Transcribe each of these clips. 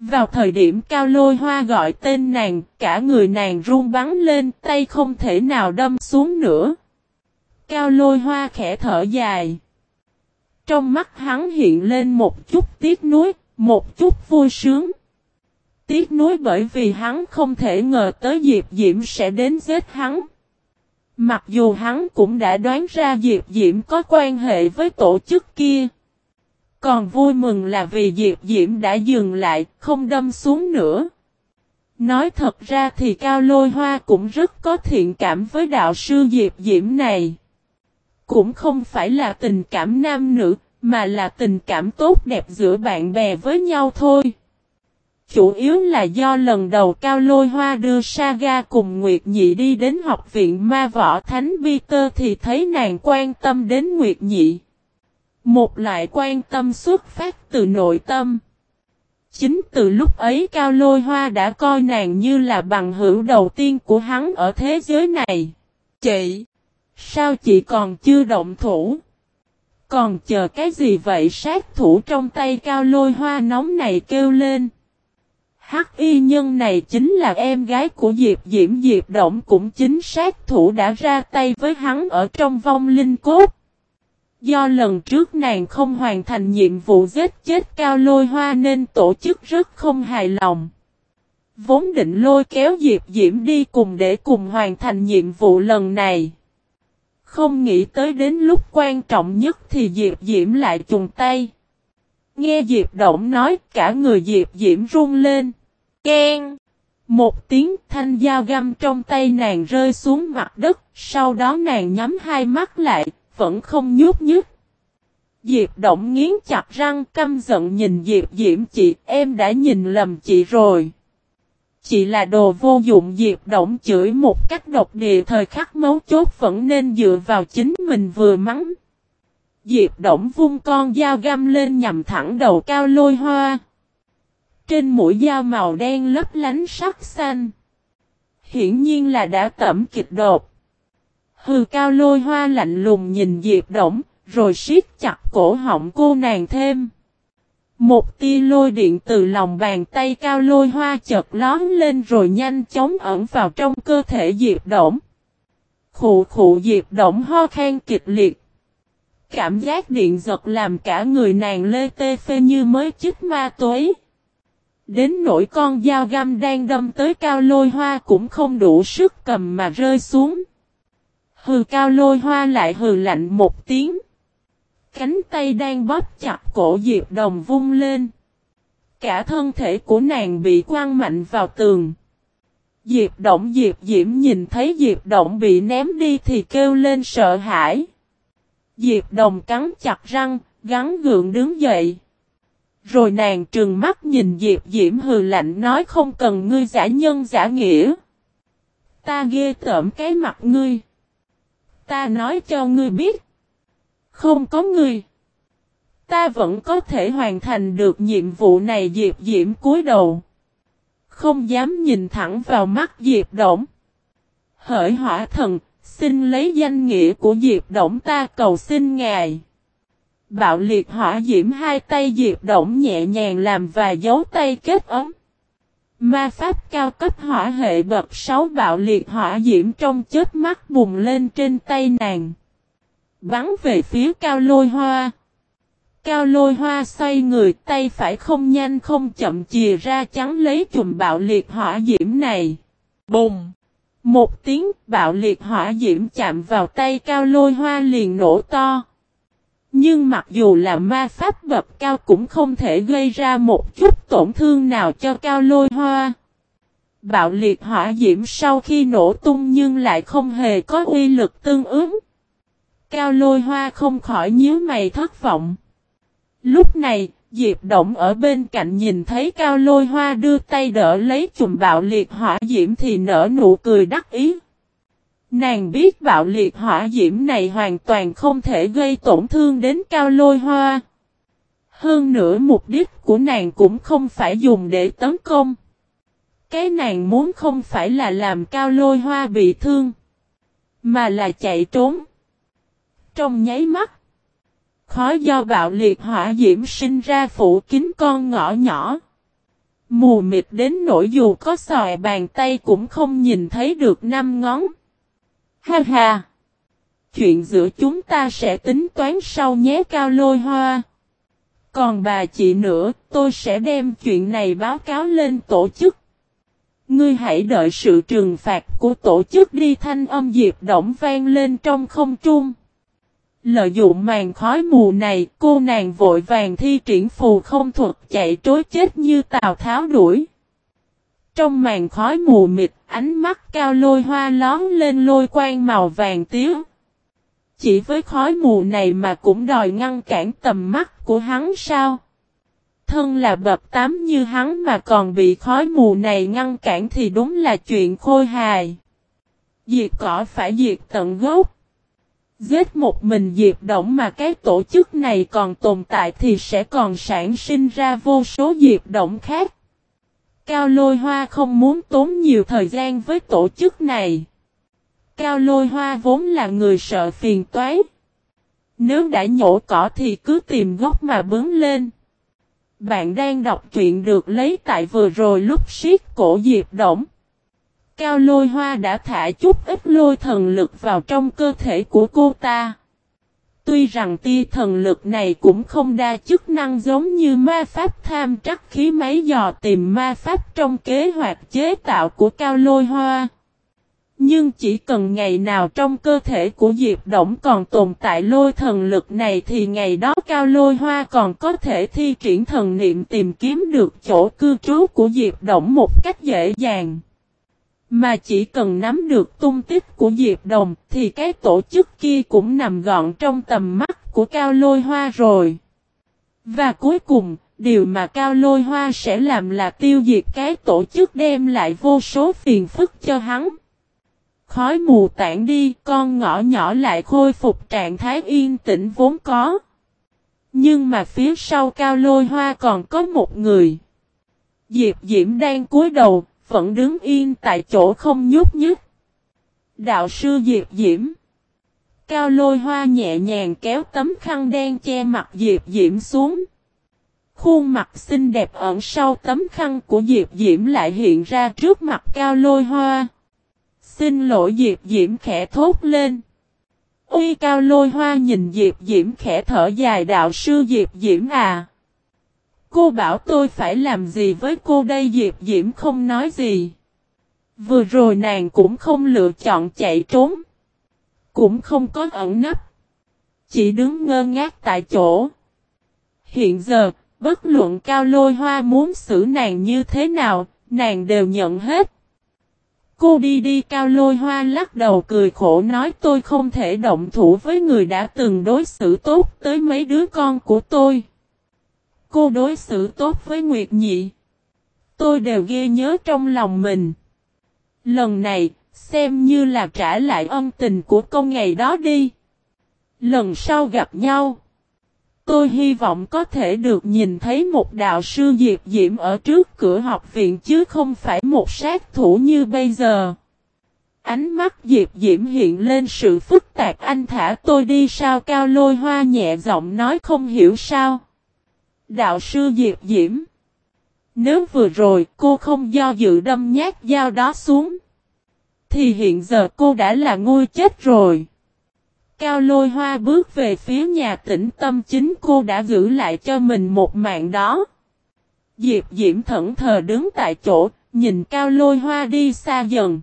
Vào thời điểm cao lôi hoa gọi tên nàng, cả người nàng run bắn lên, tay không thể nào đâm xuống nữa. Cao lôi hoa khẽ thở dài. Trong mắt hắn hiện lên một chút tiếc nuối, một chút vui sướng. Tiếc nuối bởi vì hắn không thể ngờ tới Diệp Diễm sẽ đến giết hắn. Mặc dù hắn cũng đã đoán ra Diệp Diễm có quan hệ với tổ chức kia. Còn vui mừng là vì Diệp Diễm đã dừng lại, không đâm xuống nữa. Nói thật ra thì Cao Lôi Hoa cũng rất có thiện cảm với đạo sư Diệp Diễm này. Cũng không phải là tình cảm nam nữ, mà là tình cảm tốt đẹp giữa bạn bè với nhau thôi. Chủ yếu là do lần đầu Cao Lôi Hoa đưa Saga cùng Nguyệt Nhị đi đến học viện ma võ Thánh Peter thì thấy nàng quan tâm đến Nguyệt Nhị. Một loại quan tâm xuất phát từ nội tâm. Chính từ lúc ấy Cao Lôi Hoa đã coi nàng như là bằng hữu đầu tiên của hắn ở thế giới này. Chị! Sao chị còn chưa động thủ? Còn chờ cái gì vậy sát thủ trong tay Cao Lôi Hoa nóng này kêu lên. Hắc y nhân này chính là em gái của Diệp Diễm Diệp Động cũng chính sát thủ đã ra tay với hắn ở trong vong linh cốt. Do lần trước nàng không hoàn thành nhiệm vụ giết chết cao lôi hoa nên tổ chức rất không hài lòng. Vốn định lôi kéo Diệp Diễm đi cùng để cùng hoàn thành nhiệm vụ lần này. Không nghĩ tới đến lúc quan trọng nhất thì Diệp Diễm lại trùng tay. Nghe Diệp Động nói cả người Diệp Diễm run lên. Ken! Một tiếng thanh dao găm trong tay nàng rơi xuống mặt đất, sau đó nàng nhắm hai mắt lại, vẫn không nhúc nhích. Diệp Động nghiến chặt răng căm giận nhìn Diệp Diễm chị, em đã nhìn lầm chị rồi. Chị là đồ vô dụng Diệp Động chửi một cách độc địa thời khắc mấu chốt vẫn nên dựa vào chính mình vừa mắng. Diệp Động vung con dao găm lên nhằm thẳng đầu cao lôi hoa. Trên mũi dao màu đen lấp lánh sắc xanh. Hiển nhiên là đã tẩm kịch đột. Hừ cao lôi hoa lạnh lùng nhìn Diệp Động, rồi siết chặt cổ họng cô nàng thêm. Một tia lôi điện từ lòng bàn tay cao lôi hoa chợt lón lên rồi nhanh chóng ẩn vào trong cơ thể Diệp Động. Khụ khụ Diệp Động ho khan kịch liệt. Cảm giác điện giật làm cả người nàng lê tê phê như mới chích ma tuế. Đến nỗi con dao găm đang đâm tới cao lôi hoa cũng không đủ sức cầm mà rơi xuống. Hừ cao lôi hoa lại hừ lạnh một tiếng. Cánh tay đang bóp chặt cổ Diệp Đồng vung lên. Cả thân thể của nàng bị quăng mạnh vào tường. Diệp Động Diệp Diễm nhìn thấy Diệp Động bị ném đi thì kêu lên sợ hãi. Diệp Đồng cắn chặt răng, gắn gượng đứng dậy. Rồi nàng trừng mắt nhìn Diệp Diễm hừ lạnh nói không cần ngươi giả nhân giả nghĩa. Ta ghê tởm cái mặt ngươi. Ta nói cho ngươi biết. Không có ngươi. Ta vẫn có thể hoàn thành được nhiệm vụ này Diệp Diễm cúi đầu. Không dám nhìn thẳng vào mắt Diệp Động. Hỡi hỏa thần, xin lấy danh nghĩa của Diệp Động ta cầu xin ngài. Bạo liệt hỏa diễm hai tay Diệp Động nhẹ nhàng làm và dấu tay kết ấm. Ma pháp cao cấp hỏa hệ bậc 6 bạo liệt hỏa diễm trong chết mắt bùng lên trên tay nàng. Bắn về phía cao lôi hoa. Cao lôi hoa xoay người tay phải không nhanh không chậm chìa ra chắn lấy chùm bạo liệt hỏa diễm này. Bùng! Một tiếng bạo liệt hỏa diễm chạm vào tay cao lôi hoa liền nổ to. Nhưng mặc dù là ma pháp bậc cao cũng không thể gây ra một chút tổn thương nào cho cao lôi hoa. Bạo liệt hỏa diễm sau khi nổ tung nhưng lại không hề có uy lực tương ứng. Cao lôi hoa không khỏi nhíu mày thất vọng. Lúc này, Diệp Động ở bên cạnh nhìn thấy cao lôi hoa đưa tay đỡ lấy chùm bạo liệt hỏa diễm thì nở nụ cười đắc ý. Nàng biết bạo liệt hỏa diễm này hoàn toàn không thể gây tổn thương đến cao lôi hoa. Hơn nữa mục đích của nàng cũng không phải dùng để tấn công. Cái nàng muốn không phải là làm cao lôi hoa bị thương, mà là chạy trốn. Trong nháy mắt, khói do bạo liệt hỏa diễm sinh ra phủ kín con ngõ nhỏ. Mù mịt đến nỗi dù có sòi bàn tay cũng không nhìn thấy được năm ngón. Ha ha! Chuyện giữa chúng ta sẽ tính toán sau nhé cao lôi hoa. Còn bà chị nữa, tôi sẽ đem chuyện này báo cáo lên tổ chức. Ngươi hãy đợi sự trừng phạt của tổ chức đi thanh âm diệp động vang lên trong không trung. Lợi dụng màn khói mù này, cô nàng vội vàng thi triển phù không thuật chạy trối chết như Tào Tháo đuổi. Trong màn khói mù mịt, ánh mắt cao lôi hoa lón lên lôi quang màu vàng tía. Chỉ với khói mù này mà cũng đòi ngăn cản tầm mắt của hắn sao? Thân là bập tám như hắn mà còn bị khói mù này ngăn cản thì đúng là chuyện khôi hài. Diệt cỏ phải diệt tận gốc. Giết một mình diệt động mà cái tổ chức này còn tồn tại thì sẽ còn sản sinh ra vô số diệt động khác. Cao lôi hoa không muốn tốn nhiều thời gian với tổ chức này. Cao lôi hoa vốn là người sợ phiền toái. Nếu đã nhổ cỏ thì cứ tìm gốc mà bướng lên. Bạn đang đọc truyện được lấy tại vừa rồi lúc siết cổ diệp động. Cao lôi hoa đã thả chút ít lôi thần lực vào trong cơ thể của cô ta. Tuy rằng tia thần lực này cũng không đa chức năng giống như ma pháp tham trắc khí máy dò tìm ma pháp trong kế hoạch chế tạo của cao lôi hoa. Nhưng chỉ cần ngày nào trong cơ thể của Diệp Động còn tồn tại lôi thần lực này thì ngày đó cao lôi hoa còn có thể thi triển thần niệm tìm kiếm được chỗ cư trú của Diệp Động một cách dễ dàng. Mà chỉ cần nắm được tung tích của Diệp Đồng thì cái tổ chức kia cũng nằm gọn trong tầm mắt của Cao Lôi Hoa rồi. Và cuối cùng, điều mà Cao Lôi Hoa sẽ làm là tiêu diệt cái tổ chức đem lại vô số phiền phức cho hắn. Khói mù tản đi, con ngõ nhỏ lại khôi phục trạng thái yên tĩnh vốn có. Nhưng mà phía sau Cao Lôi Hoa còn có một người. Diệp Diễm đang cúi đầu, vẫn đứng yên tại chỗ không nhúc nhích. Đạo sư Diệp Diễm Cao lôi hoa nhẹ nhàng kéo tấm khăn đen che mặt Diệp Diễm xuống. Khuôn mặt xinh đẹp ẩn sau tấm khăn của Diệp Diễm lại hiện ra trước mặt cao lôi hoa. Xin lỗi Diệp Diễm khẽ thốt lên. Uy cao lôi hoa nhìn Diệp Diễm khẽ thở dài, đạo sư Diệp Diễm à. Cô bảo tôi phải làm gì với cô đây Diệp Diễm không nói gì. Vừa rồi nàng cũng không lựa chọn chạy trốn. Cũng không có ẩn nấp. Chỉ đứng ngơ ngác tại chỗ. Hiện giờ, bất luận cao lôi hoa muốn xử nàng như thế nào, nàng đều nhận hết. Cô đi đi cao lôi hoa lắc đầu cười khổ nói tôi không thể động thủ với người đã từng đối xử tốt tới mấy đứa con của tôi. Cô đối xử tốt với Nguyệt Nhị. Tôi đều ghi nhớ trong lòng mình. Lần này, xem như là trả lại ân tình của công ngày đó đi. Lần sau gặp nhau, tôi hy vọng có thể được nhìn thấy một đạo sư Diệp Diễm ở trước cửa học viện chứ không phải một sát thủ như bây giờ. Ánh mắt Diệp Diễm hiện lên sự phức tạp anh thả tôi đi sao cao lôi hoa nhẹ giọng nói không hiểu sao. Đạo sư Diệp Diễm. Nếu vừa rồi cô không do dự đâm nhát dao đó xuống. Thì hiện giờ cô đã là ngôi chết rồi. Cao lôi hoa bước về phía nhà tĩnh tâm chính cô đã giữ lại cho mình một mạng đó. Diệp Diễm thẫn thờ đứng tại chỗ, nhìn cao lôi hoa đi xa dần.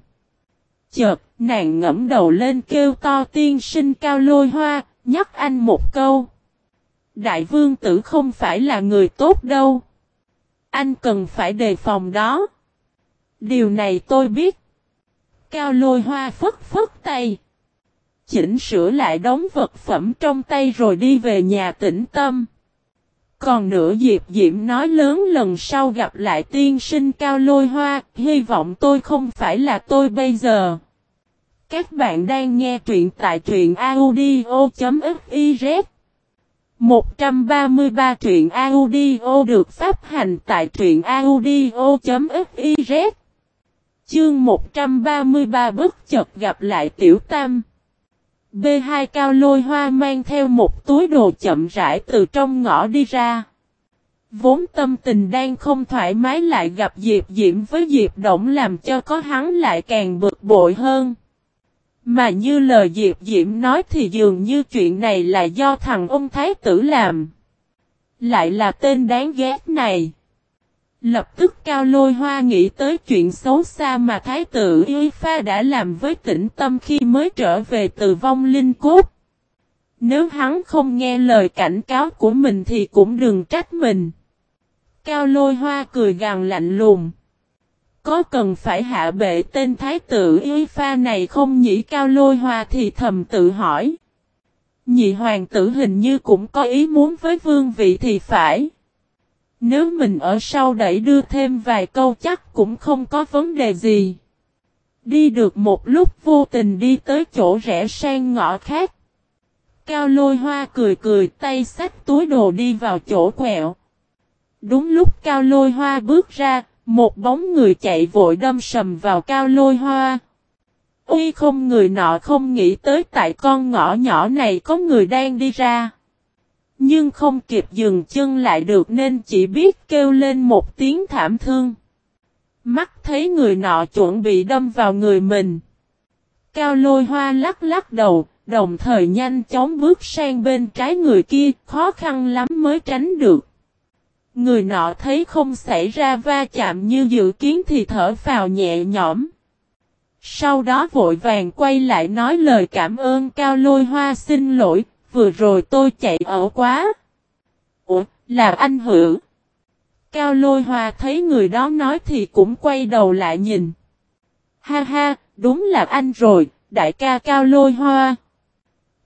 Chợt, nàng ngẫm đầu lên kêu to tiên sinh cao lôi hoa, nhắc anh một câu. Đại vương tử không phải là người tốt đâu. Anh cần phải đề phòng đó. Điều này tôi biết. Cao lôi hoa phất phất tay. Chỉnh sửa lại đống vật phẩm trong tay rồi đi về nhà tĩnh tâm. Còn nửa Diệp Diễm nói lớn lần sau gặp lại tiên sinh cao lôi hoa, hy vọng tôi không phải là tôi bây giờ. Các bạn đang nghe truyện tại truyện audio.fif 133 truyện audio được phát hành tại truyện audio.fiz Chương 133 bất chợt gặp lại tiểu tam. B2 cao lôi hoa mang theo một túi đồ chậm rãi từ trong ngõ đi ra. Vốn tâm tình đang không thoải mái lại gặp Diệp Diễm với Diệp Động làm cho có hắn lại càng bực bội hơn. Mà như lời Diệp Diễm nói thì dường như chuyện này là do thằng ông Thái tử làm. Lại là tên đáng ghét này. Lập tức Cao Lôi Hoa nghĩ tới chuyện xấu xa mà Thái tử Y Pha đã làm với tĩnh tâm khi mới trở về từ vong linh cốt. Nếu hắn không nghe lời cảnh cáo của mình thì cũng đừng trách mình. Cao Lôi Hoa cười gằn lạnh lùng. Có cần phải hạ bệ tên thái tử y pha này không nhỉ cao lôi hoa thì thầm tự hỏi. Nhị hoàng tử hình như cũng có ý muốn với vương vị thì phải. Nếu mình ở sau đẩy đưa thêm vài câu chắc cũng không có vấn đề gì. Đi được một lúc vô tình đi tới chỗ rẽ sang ngõ khác. Cao lôi hoa cười cười tay xách túi đồ đi vào chỗ quẹo. Đúng lúc cao lôi hoa bước ra, một bóng người chạy vội đâm sầm vào cao lôi hoa. Uy không người nọ không nghĩ tới tại con ngõ nhỏ này có người đang đi ra. Nhưng không kịp dừng chân lại được nên chỉ biết kêu lên một tiếng thảm thương. Mắt thấy người nọ chuẩn bị đâm vào người mình. Cao lôi hoa lắc lắc đầu, đồng thời nhanh chóng bước sang bên trái người kia, khó khăn lắm mới tránh được. Người nọ thấy không xảy ra va chạm như dự kiến thì thở vào nhẹ nhõm. Sau đó vội vàng quay lại nói lời cảm ơn Cao Lôi Hoa xin lỗi, vừa rồi tôi chạy ở quá. Ủa, là anh hữu. Cao Lôi Hoa thấy người đó nói thì cũng quay đầu lại nhìn. Ha ha, đúng là anh rồi, đại ca Cao Lôi Hoa.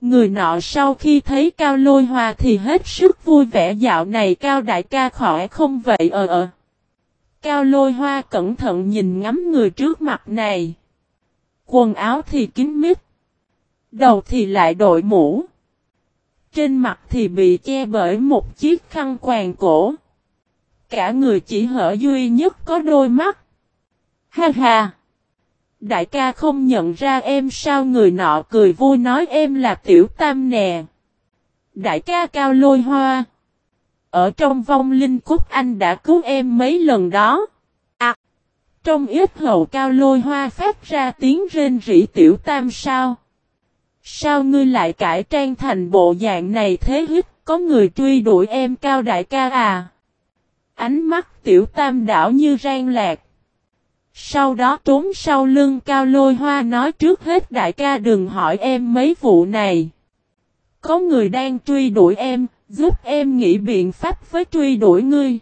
Người nọ sau khi thấy Cao Lôi Hoa thì hết sức vui vẻ, dạo này Cao Đại ca khỏi không vậy ờ ờ. Cao Lôi Hoa cẩn thận nhìn ngắm người trước mặt này. Quần áo thì kín mít. Đầu thì lại đội mũ. Trên mặt thì bị che bởi một chiếc khăn quàng cổ. Cả người chỉ hở duy nhất có đôi mắt. Ha ha! Đại ca không nhận ra em sao người nọ cười vui nói em là tiểu tam nè. Đại ca cao lôi hoa. Ở trong vong linh cúc anh đã cứu em mấy lần đó. À. Trong ít hậu cao lôi hoa phát ra tiếng rên rỉ tiểu tam sao. Sao ngươi lại cải trang thành bộ dạng này thế hít, có người truy đuổi em cao đại ca à. Ánh mắt tiểu tam đảo như rang lạc. Sau đó trốn sau lưng cao lôi hoa nói trước hết đại ca đừng hỏi em mấy vụ này. Có người đang truy đuổi em, giúp em nghĩ biện pháp với truy đuổi ngươi.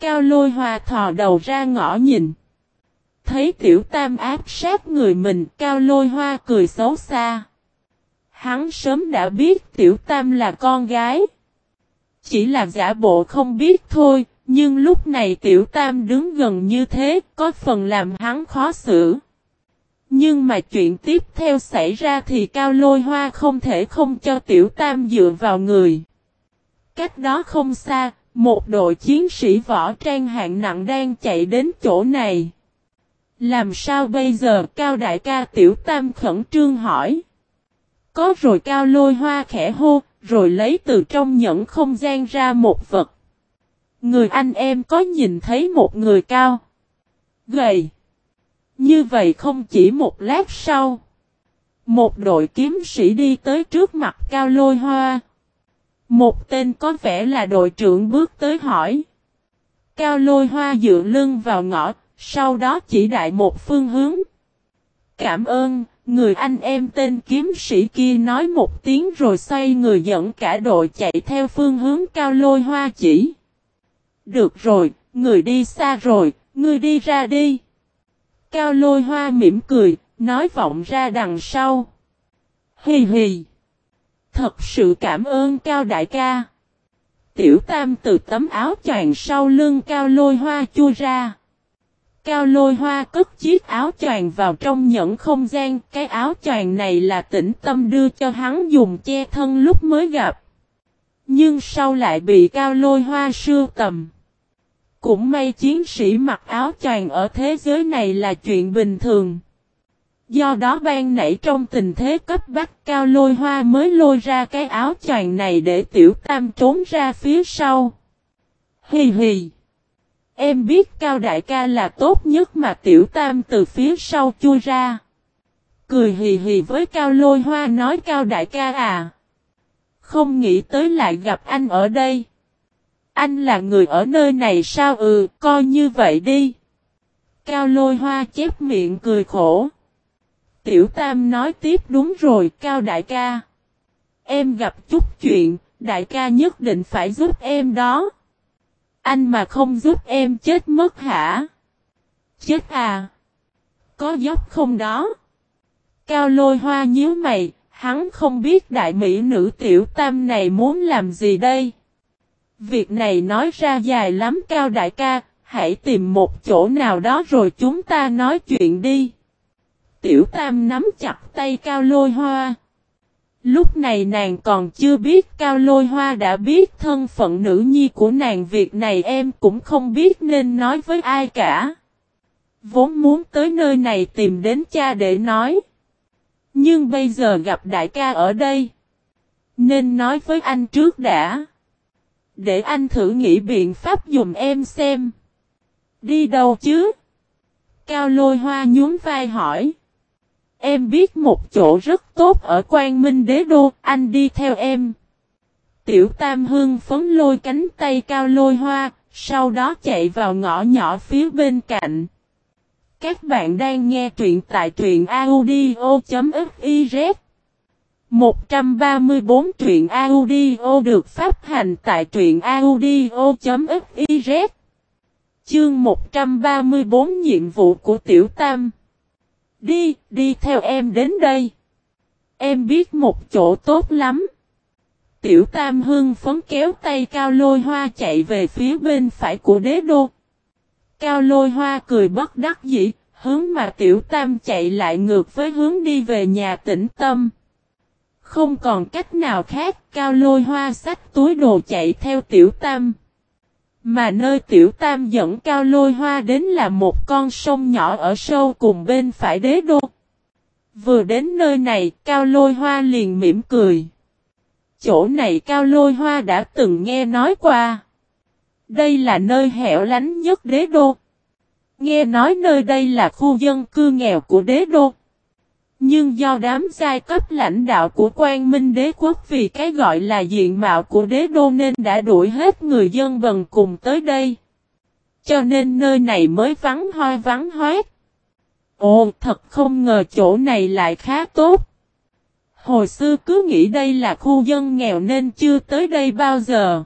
Cao lôi hoa thò đầu ra ngõ nhìn. Thấy tiểu tam áp sát người mình, cao lôi hoa cười xấu xa. Hắn sớm đã biết tiểu tam là con gái. Chỉ là giả bộ không biết thôi, nhưng lúc này tiểu tam đứng gần như thế, có phần làm hắn khó xử. Nhưng mà chuyện tiếp theo xảy ra thì cao lôi hoa không thể không cho tiểu tam dựa vào người. Cách đó không xa, một đội chiến sĩ võ trang hạng nặng đang chạy đến chỗ này. Làm sao bây giờ cao đại ca tiểu tam khẩn trương hỏi. Có rồi cao lôi hoa khẽ hô, rồi lấy từ trong nhẫn không gian ra một vật. Người anh em có nhìn thấy một người cao. Gầy. Như vậy không chỉ một lát sau. Một đội kiếm sĩ đi tới trước mặt cao lôi hoa. Một tên có vẻ là đội trưởng bước tới hỏi. Cao lôi hoa dựa lưng vào ngõ, sau đó chỉ đại một phương hướng. Cảm ơn, người anh em tên kiếm sĩ kia nói một tiếng rồi xoay người dẫn cả đội chạy theo phương hướng cao lôi hoa chỉ. Được rồi, người đi xa rồi, người đi ra đi. Cao lôi hoa mỉm cười, nói vọng ra đằng sau. Hì hì. Thật sự cảm ơn Cao đại ca. Tiểu tam từ tấm áo choàng sau lưng Cao lôi hoa chui ra. Cao lôi hoa cất chiếc áo choàng vào trong nhẫn không gian. Cái áo choàng này là tĩnh tâm đưa cho hắn dùng che thân lúc mới gặp. Nhưng sau lại bị cao lôi hoa sưu tầm. Cũng may chiến sĩ mặc áo choàng ở thế giới này là chuyện bình thường. Do đó ban nãy trong tình thế cấp bách cao lôi hoa mới lôi ra cái áo choàng này để tiểu tam trốn ra phía sau. Hì hì. Em biết Cao Đại ca là tốt nhất mà Tiểu Tam từ phía sau chui ra. Cười hì hì với Cao Lôi Hoa nói Cao Đại ca à. Không nghĩ tới lại gặp anh ở đây. Anh là người ở nơi này sao ừ, coi như vậy đi. Cao Lôi Hoa chép miệng cười khổ. Tiểu Tam nói tiếp đúng rồi Cao Đại ca. Em gặp chút chuyện, Đại ca nhất định phải giúp em đó. Anh mà không giúp em chết mất hả? Chết à? Có dốc không đó? Cao lôi hoa nhíu mày, hắn không biết đại mỹ nữ tiểu tam này muốn làm gì đây. Việc này nói ra dài lắm cao đại ca, hãy tìm một chỗ nào đó rồi chúng ta nói chuyện đi. Tiểu tam nắm chặt tay cao lôi hoa. Lúc này nàng còn chưa biết Cao Lôi Hoa đã biết thân phận nữ nhi của nàng việc này em cũng không biết nên nói với ai cả. Vốn muốn tới nơi này tìm đến cha để nói. Nhưng bây giờ gặp đại ca ở đây. Nên nói với anh trước đã. Để anh thử nghĩ biện pháp dùng em xem. Đi đâu chứ? Cao lôi hoa nhún vai hỏi. Em biết một chỗ rất tốt ở Quang Minh Đế Đô, anh đi theo em. Tiểu Tam Hương phấn lôi cánh tay cao lôi hoa, sau đó chạy vào ngõ nhỏ phía bên cạnh. Các bạn đang nghe truyện tại truyện audio.fif 134 truyện audio được phát hành tại truyện audio.fiz Chương 134 nhiệm vụ của Tiểu Tam Đi, đi theo em đến đây. Em biết một chỗ tốt lắm. Tiểu Tam Hưng phấn kéo tay Cao Lôi Hoa chạy về phía bên phải của đế đô. Cao Lôi Hoa cười bất đắc dĩ, hướng mà Tiểu Tam chạy lại ngược với hướng đi về nhà tĩnh tâm. Không còn cách nào khác, Cao Lôi Hoa xách túi đồ chạy theo Tiểu Tam. Mà nơi tiểu tam dẫn cao lôi hoa đến là một con sông nhỏ ở sâu cùng bên phải đế đô. Vừa đến nơi này, cao lôi hoa liền mỉm cười. Chỗ này cao lôi hoa đã từng nghe nói qua. Đây là nơi hẻo lánh nhất đế đô. Nghe nói nơi đây là khu dân cư nghèo của đế đô. Nhưng do đám giai cấp lãnh đạo của quan minh đế quốc vì cái gọi là diện mạo của đế đô nên đã đuổi hết người dân bần cùng tới đây. Cho nên nơi này mới vắng hoi vắng hoét. Ồ, thật không ngờ chỗ này lại khá tốt. Hồi xưa cứ nghĩ đây là khu dân nghèo nên chưa tới đây bao giờ.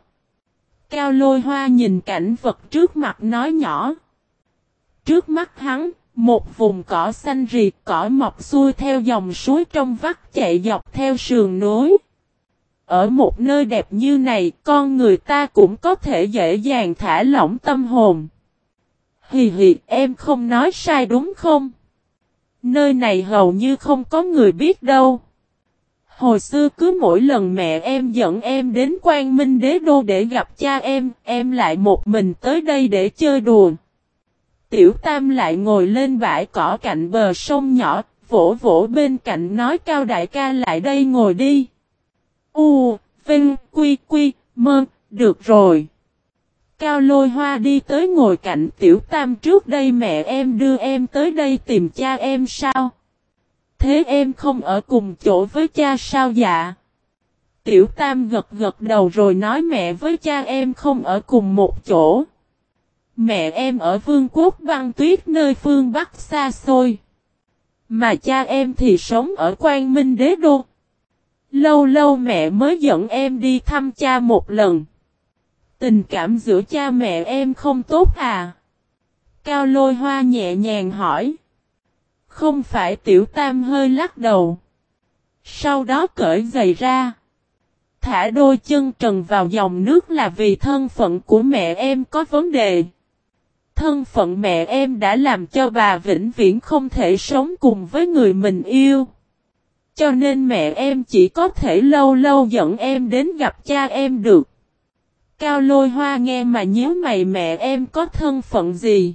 Cao lôi hoa nhìn cảnh vật trước mặt nói nhỏ. Trước mắt hắn, một vùng cỏ xanh rì cỏ mọc xuôi theo dòng suối trong vắt chạy dọc theo sườn núi. Ở một nơi đẹp như này, con người ta cũng có thể dễ dàng thả lỏng tâm hồn. Hì hì, em không nói sai đúng không? Nơi này hầu như không có người biết đâu. Hồi xưa cứ mỗi lần mẹ em dẫn em đến Quang Minh Đế Đô để gặp cha em, em lại một mình tới đây để chơi đùa. Tiểu Tam lại ngồi lên bãi cỏ cạnh bờ sông nhỏ, vỗ vỗ bên cạnh nói cao đại ca lại đây ngồi đi. U, Vinh, Quy, Quy, Mơ, được rồi. Cao lôi hoa đi tới ngồi cạnh tiểu tam trước đây mẹ em đưa em tới đây tìm cha em sao? Thế em không ở cùng chỗ với cha sao dạ? Tiểu tam gật gật đầu rồi nói mẹ với cha em không ở cùng một chỗ. Mẹ em ở vương quốc băng tuyết nơi phương Bắc xa xôi. Mà cha em thì sống ở Quang Minh Đế Đô. Lâu lâu mẹ mới dẫn em đi thăm cha một lần. Tình cảm giữa cha mẹ em không tốt à? Cao lôi hoa nhẹ nhàng hỏi. Không phải tiểu tam hơi lắc đầu. Sau đó cởi giày ra. Thả đôi chân trần vào dòng nước là vì thân phận của mẹ em có vấn đề thân phận mẹ em đã làm cho bà vĩnh viễn không thể sống cùng với người mình yêu. Cho nên mẹ em chỉ có thể lâu lâu dẫn em đến gặp cha em được. Cao lôi hoa nghe mà nhớ mày mẹ em có thân phận gì.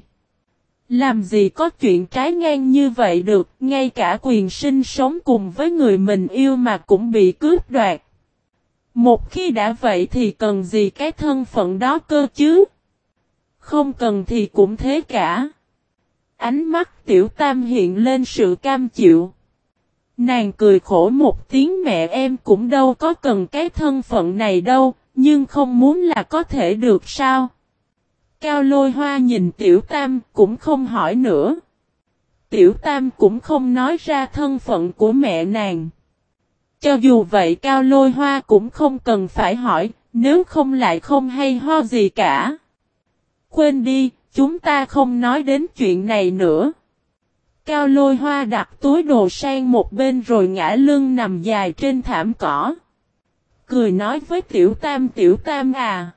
Làm gì có chuyện trái ngang như vậy được, ngay cả quyền sinh sống cùng với người mình yêu mà cũng bị cướp đoạt. Một khi đã vậy thì cần gì cái thân phận đó cơ chứ? Không cần thì cũng thế cả. Ánh mắt tiểu tam hiện lên sự cam chịu. Nàng cười khổ một tiếng mẹ em cũng đâu có cần cái thân phận này đâu, nhưng không muốn là có thể được sao. Cao lôi hoa nhìn tiểu tam cũng không hỏi nữa. Tiểu tam cũng không nói ra thân phận của mẹ nàng. Cho dù vậy cao lôi hoa cũng không cần phải hỏi, nếu không lại không hay ho gì cả. Quên đi, chúng ta không nói đến chuyện này nữa. Cao lôi hoa đặt túi đồ sang một bên rồi ngã lưng nằm dài trên thảm cỏ. Cười nói với tiểu tam tiểu tam à.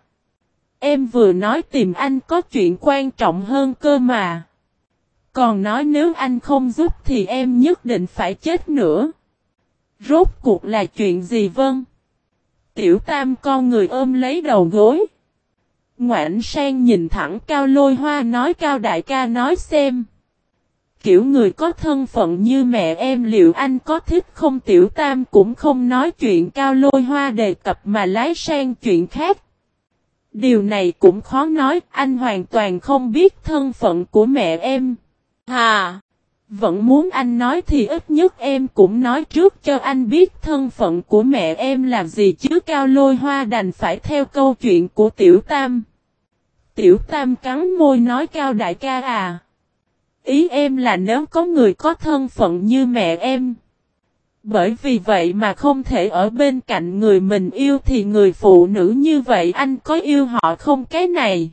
Em vừa nói tìm anh có chuyện quan trọng hơn cơ mà. Còn nói nếu anh không giúp thì em nhất định phải chết nữa. Rốt cuộc là chuyện gì vâng? Tiểu tam con người ôm lấy đầu gối. Ngoãn sang nhìn thẳng cao lôi hoa nói cao đại ca nói xem. Kiểu người có thân phận như mẹ em liệu anh có thích không tiểu tam cũng không nói chuyện cao lôi hoa đề cập mà lái sang chuyện khác. Điều này cũng khó nói, anh hoàn toàn không biết thân phận của mẹ em. Hà! Vẫn muốn anh nói thì ít nhất em cũng nói trước cho anh biết thân phận của mẹ em là gì chứ cao lôi hoa đành phải theo câu chuyện của Tiểu Tam. Tiểu Tam cắn môi nói cao đại ca à. Ý em là nếu có người có thân phận như mẹ em. Bởi vì vậy mà không thể ở bên cạnh người mình yêu thì người phụ nữ như vậy anh có yêu họ không cái này.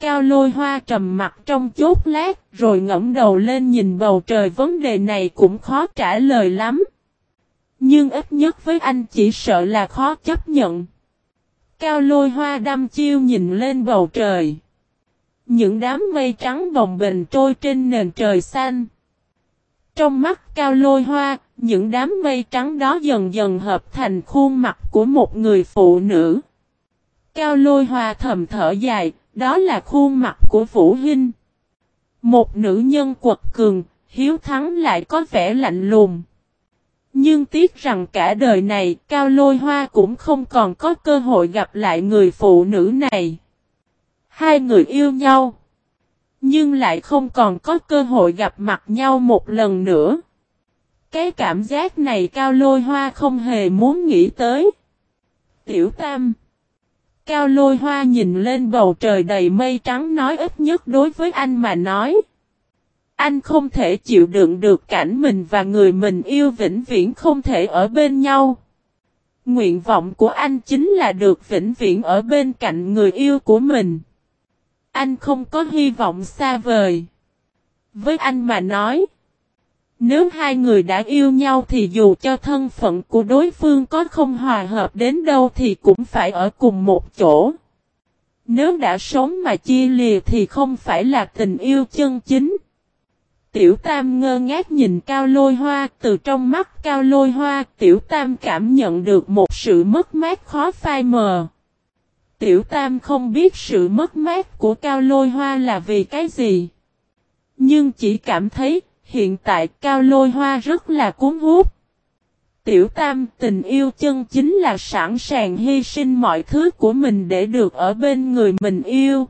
Cao lôi hoa trầm mặt trong chốt lát rồi ngẫm đầu lên nhìn bầu trời vấn đề này cũng khó trả lời lắm. Nhưng ít nhất với anh chỉ sợ là khó chấp nhận. Cao lôi hoa đâm chiêu nhìn lên bầu trời. Những đám mây trắng bồng bềnh trôi trên nền trời xanh. Trong mắt cao lôi hoa, những đám mây trắng đó dần dần hợp thành khuôn mặt của một người phụ nữ. Cao lôi hoa thầm thở dài, đó là khuôn mặt của Vũ Hinh. Một nữ nhân quật cường, hiếu thắng lại có vẻ lạnh lùng. Nhưng tiếc rằng cả đời này, Cao Lôi Hoa cũng không còn có cơ hội gặp lại người phụ nữ này. Hai người yêu nhau. Nhưng lại không còn có cơ hội gặp mặt nhau một lần nữa. Cái cảm giác này Cao Lôi Hoa không hề muốn nghĩ tới. Tiểu Tam, Cao lôi hoa nhìn lên bầu trời đầy mây trắng nói ít nhất đối với anh mà nói. Anh không thể chịu đựng được cảnh mình và người mình yêu vĩnh viễn không thể ở bên nhau. Nguyện vọng của anh chính là được vĩnh viễn ở bên cạnh người yêu của mình. Anh không có hy vọng xa vời. Với anh mà nói. Nếu hai người đã yêu nhau thì dù cho thân phận của đối phương có không hòa hợp đến đâu thì cũng phải ở cùng một chỗ. Nếu đã sống mà chia lìa thì không phải là tình yêu chân chính. Tiểu Tam ngơ ngác nhìn Cao Lôi Hoa, từ trong mắt Cao Lôi Hoa, Tiểu Tam cảm nhận được một sự mất mát khó phai mờ. Tiểu Tam không biết sự mất mát của Cao Lôi Hoa là vì cái gì. Nhưng chỉ cảm thấy Hiện tại cao lôi hoa rất là cuốn hút. Tiểu tam tình yêu chân chính là sẵn sàng hy sinh mọi thứ của mình để được ở bên người mình yêu.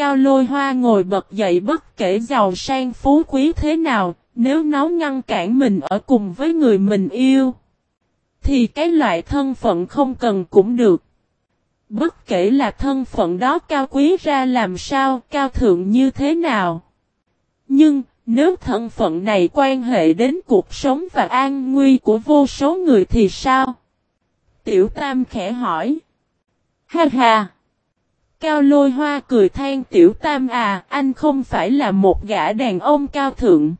Cao lôi hoa ngồi bật dậy bất kể giàu sang phú quý thế nào, nếu nó ngăn cản mình ở cùng với người mình yêu. Thì cái loại thân phận không cần cũng được. Bất kể là thân phận đó cao quý ra làm sao, cao thượng như thế nào. Nhưng, nếu thân phận này quan hệ đến cuộc sống và an nguy của vô số người thì sao? Tiểu Tam khẽ hỏi. Ha ha! Cao lôi hoa cười than Tiểu Tam à, anh không phải là một gã đàn ông cao thượng.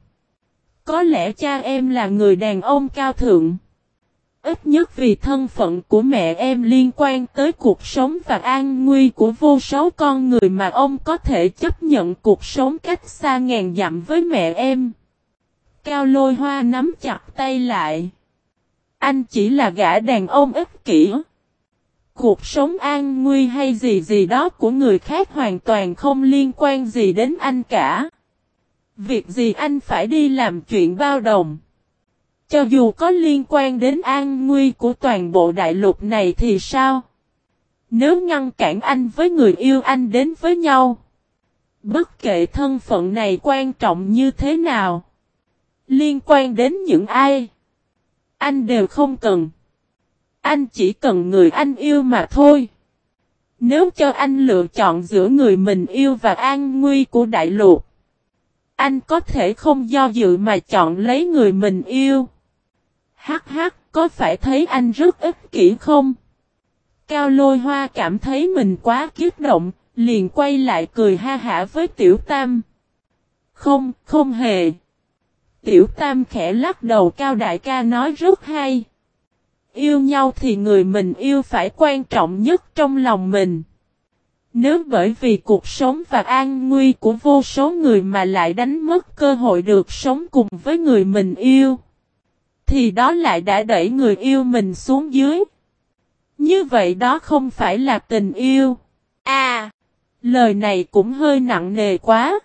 Có lẽ cha em là người đàn ông cao thượng. Ít nhất vì thân phận của mẹ em liên quan tới cuộc sống và an nguy của vô số con người mà ông có thể chấp nhận cuộc sống cách xa ngàn dặm với mẹ em. Cao lôi hoa nắm chặt tay lại. Anh chỉ là gã đàn ông ích kỷ. Cuộc sống an nguy hay gì gì đó của người khác hoàn toàn không liên quan gì đến anh cả. Việc gì anh phải đi làm chuyện bao đồng. Cho dù có liên quan đến an nguy của toàn bộ đại lục này thì sao? Nếu ngăn cản anh với người yêu anh đến với nhau. Bất kể thân phận này quan trọng như thế nào. Liên quan đến những ai. Anh đều không cần. Anh chỉ cần người anh yêu mà thôi. Nếu cho anh lựa chọn giữa người mình yêu và an nguy của đại lục. Anh có thể không do dự mà chọn lấy người mình yêu. Hắc hắc, có phải thấy anh rất ích kỷ không? Cao lôi hoa cảm thấy mình quá kiếp động, liền quay lại cười ha hả với tiểu tam. Không, không hề. Tiểu tam khẽ lắc đầu cao đại ca nói rất hay. Yêu nhau thì người mình yêu phải quan trọng nhất trong lòng mình. Nếu bởi vì cuộc sống và an nguy của vô số người mà lại đánh mất cơ hội được sống cùng với người mình yêu, thì đó lại đã đẩy người yêu mình xuống dưới. Như vậy đó không phải là tình yêu. À, lời này cũng hơi nặng nề quá.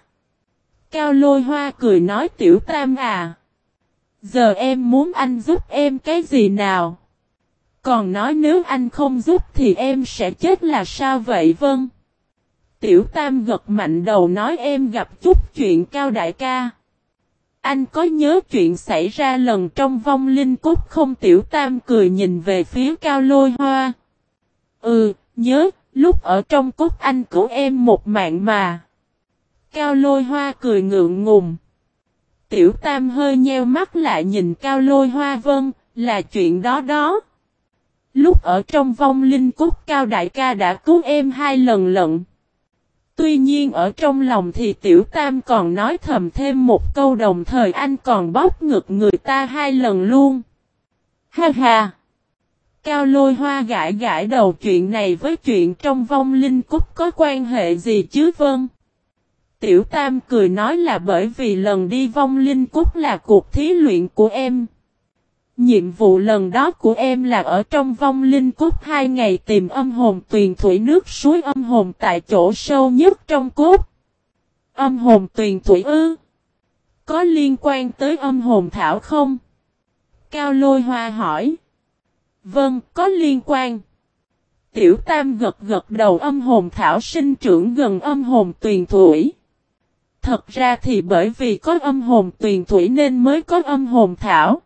Cao lôi hoa cười nói tiểu tam à. Giờ em muốn anh giúp em cái gì nào? Còn nói nếu anh không giúp thì em sẽ chết là sao vậy vâng? Tiểu Tam gật mạnh đầu nói em gặp chút chuyện cao đại ca. Anh có nhớ chuyện xảy ra lần trong vong linh cốt không Tiểu Tam cười nhìn về phía cao lôi hoa. Ừ, nhớ, lúc ở trong cốt anh cứu em một mạng mà. Cao lôi hoa cười ngượng ngùng. Tiểu Tam hơi nheo mắt lại nhìn cao lôi hoa vâng là chuyện đó đó. Lúc ở trong vong linh cốt, cao đại ca đã cứu em hai lần lận. Tuy nhiên ở trong lòng thì tiểu tam còn nói thầm thêm một câu đồng thời anh còn bóp ngực người ta hai lần luôn. Ha ha! Cao lôi hoa gãi gãi đầu chuyện này với chuyện trong vong linh cúc có quan hệ gì chứ vâng? Tiểu tam cười nói là bởi vì lần đi vong linh cúc là cuộc thí luyện của em. Nhiệm vụ lần đó của em là ở trong vong linh cốt hai ngày tìm âm hồn tuyền thủy nước suối âm hồn tại chỗ sâu nhất trong cốt. Âm hồn tuyền thủy ư? Có liên quan tới âm hồn thảo không? Cao lôi hoa hỏi. Vâng, có liên quan. Tiểu tam gật gật đầu âm hồn thảo sinh trưởng gần âm hồn tuyền thủy. Thật ra thì bởi vì có âm hồn tuyền thủy nên mới có âm hồn thảo.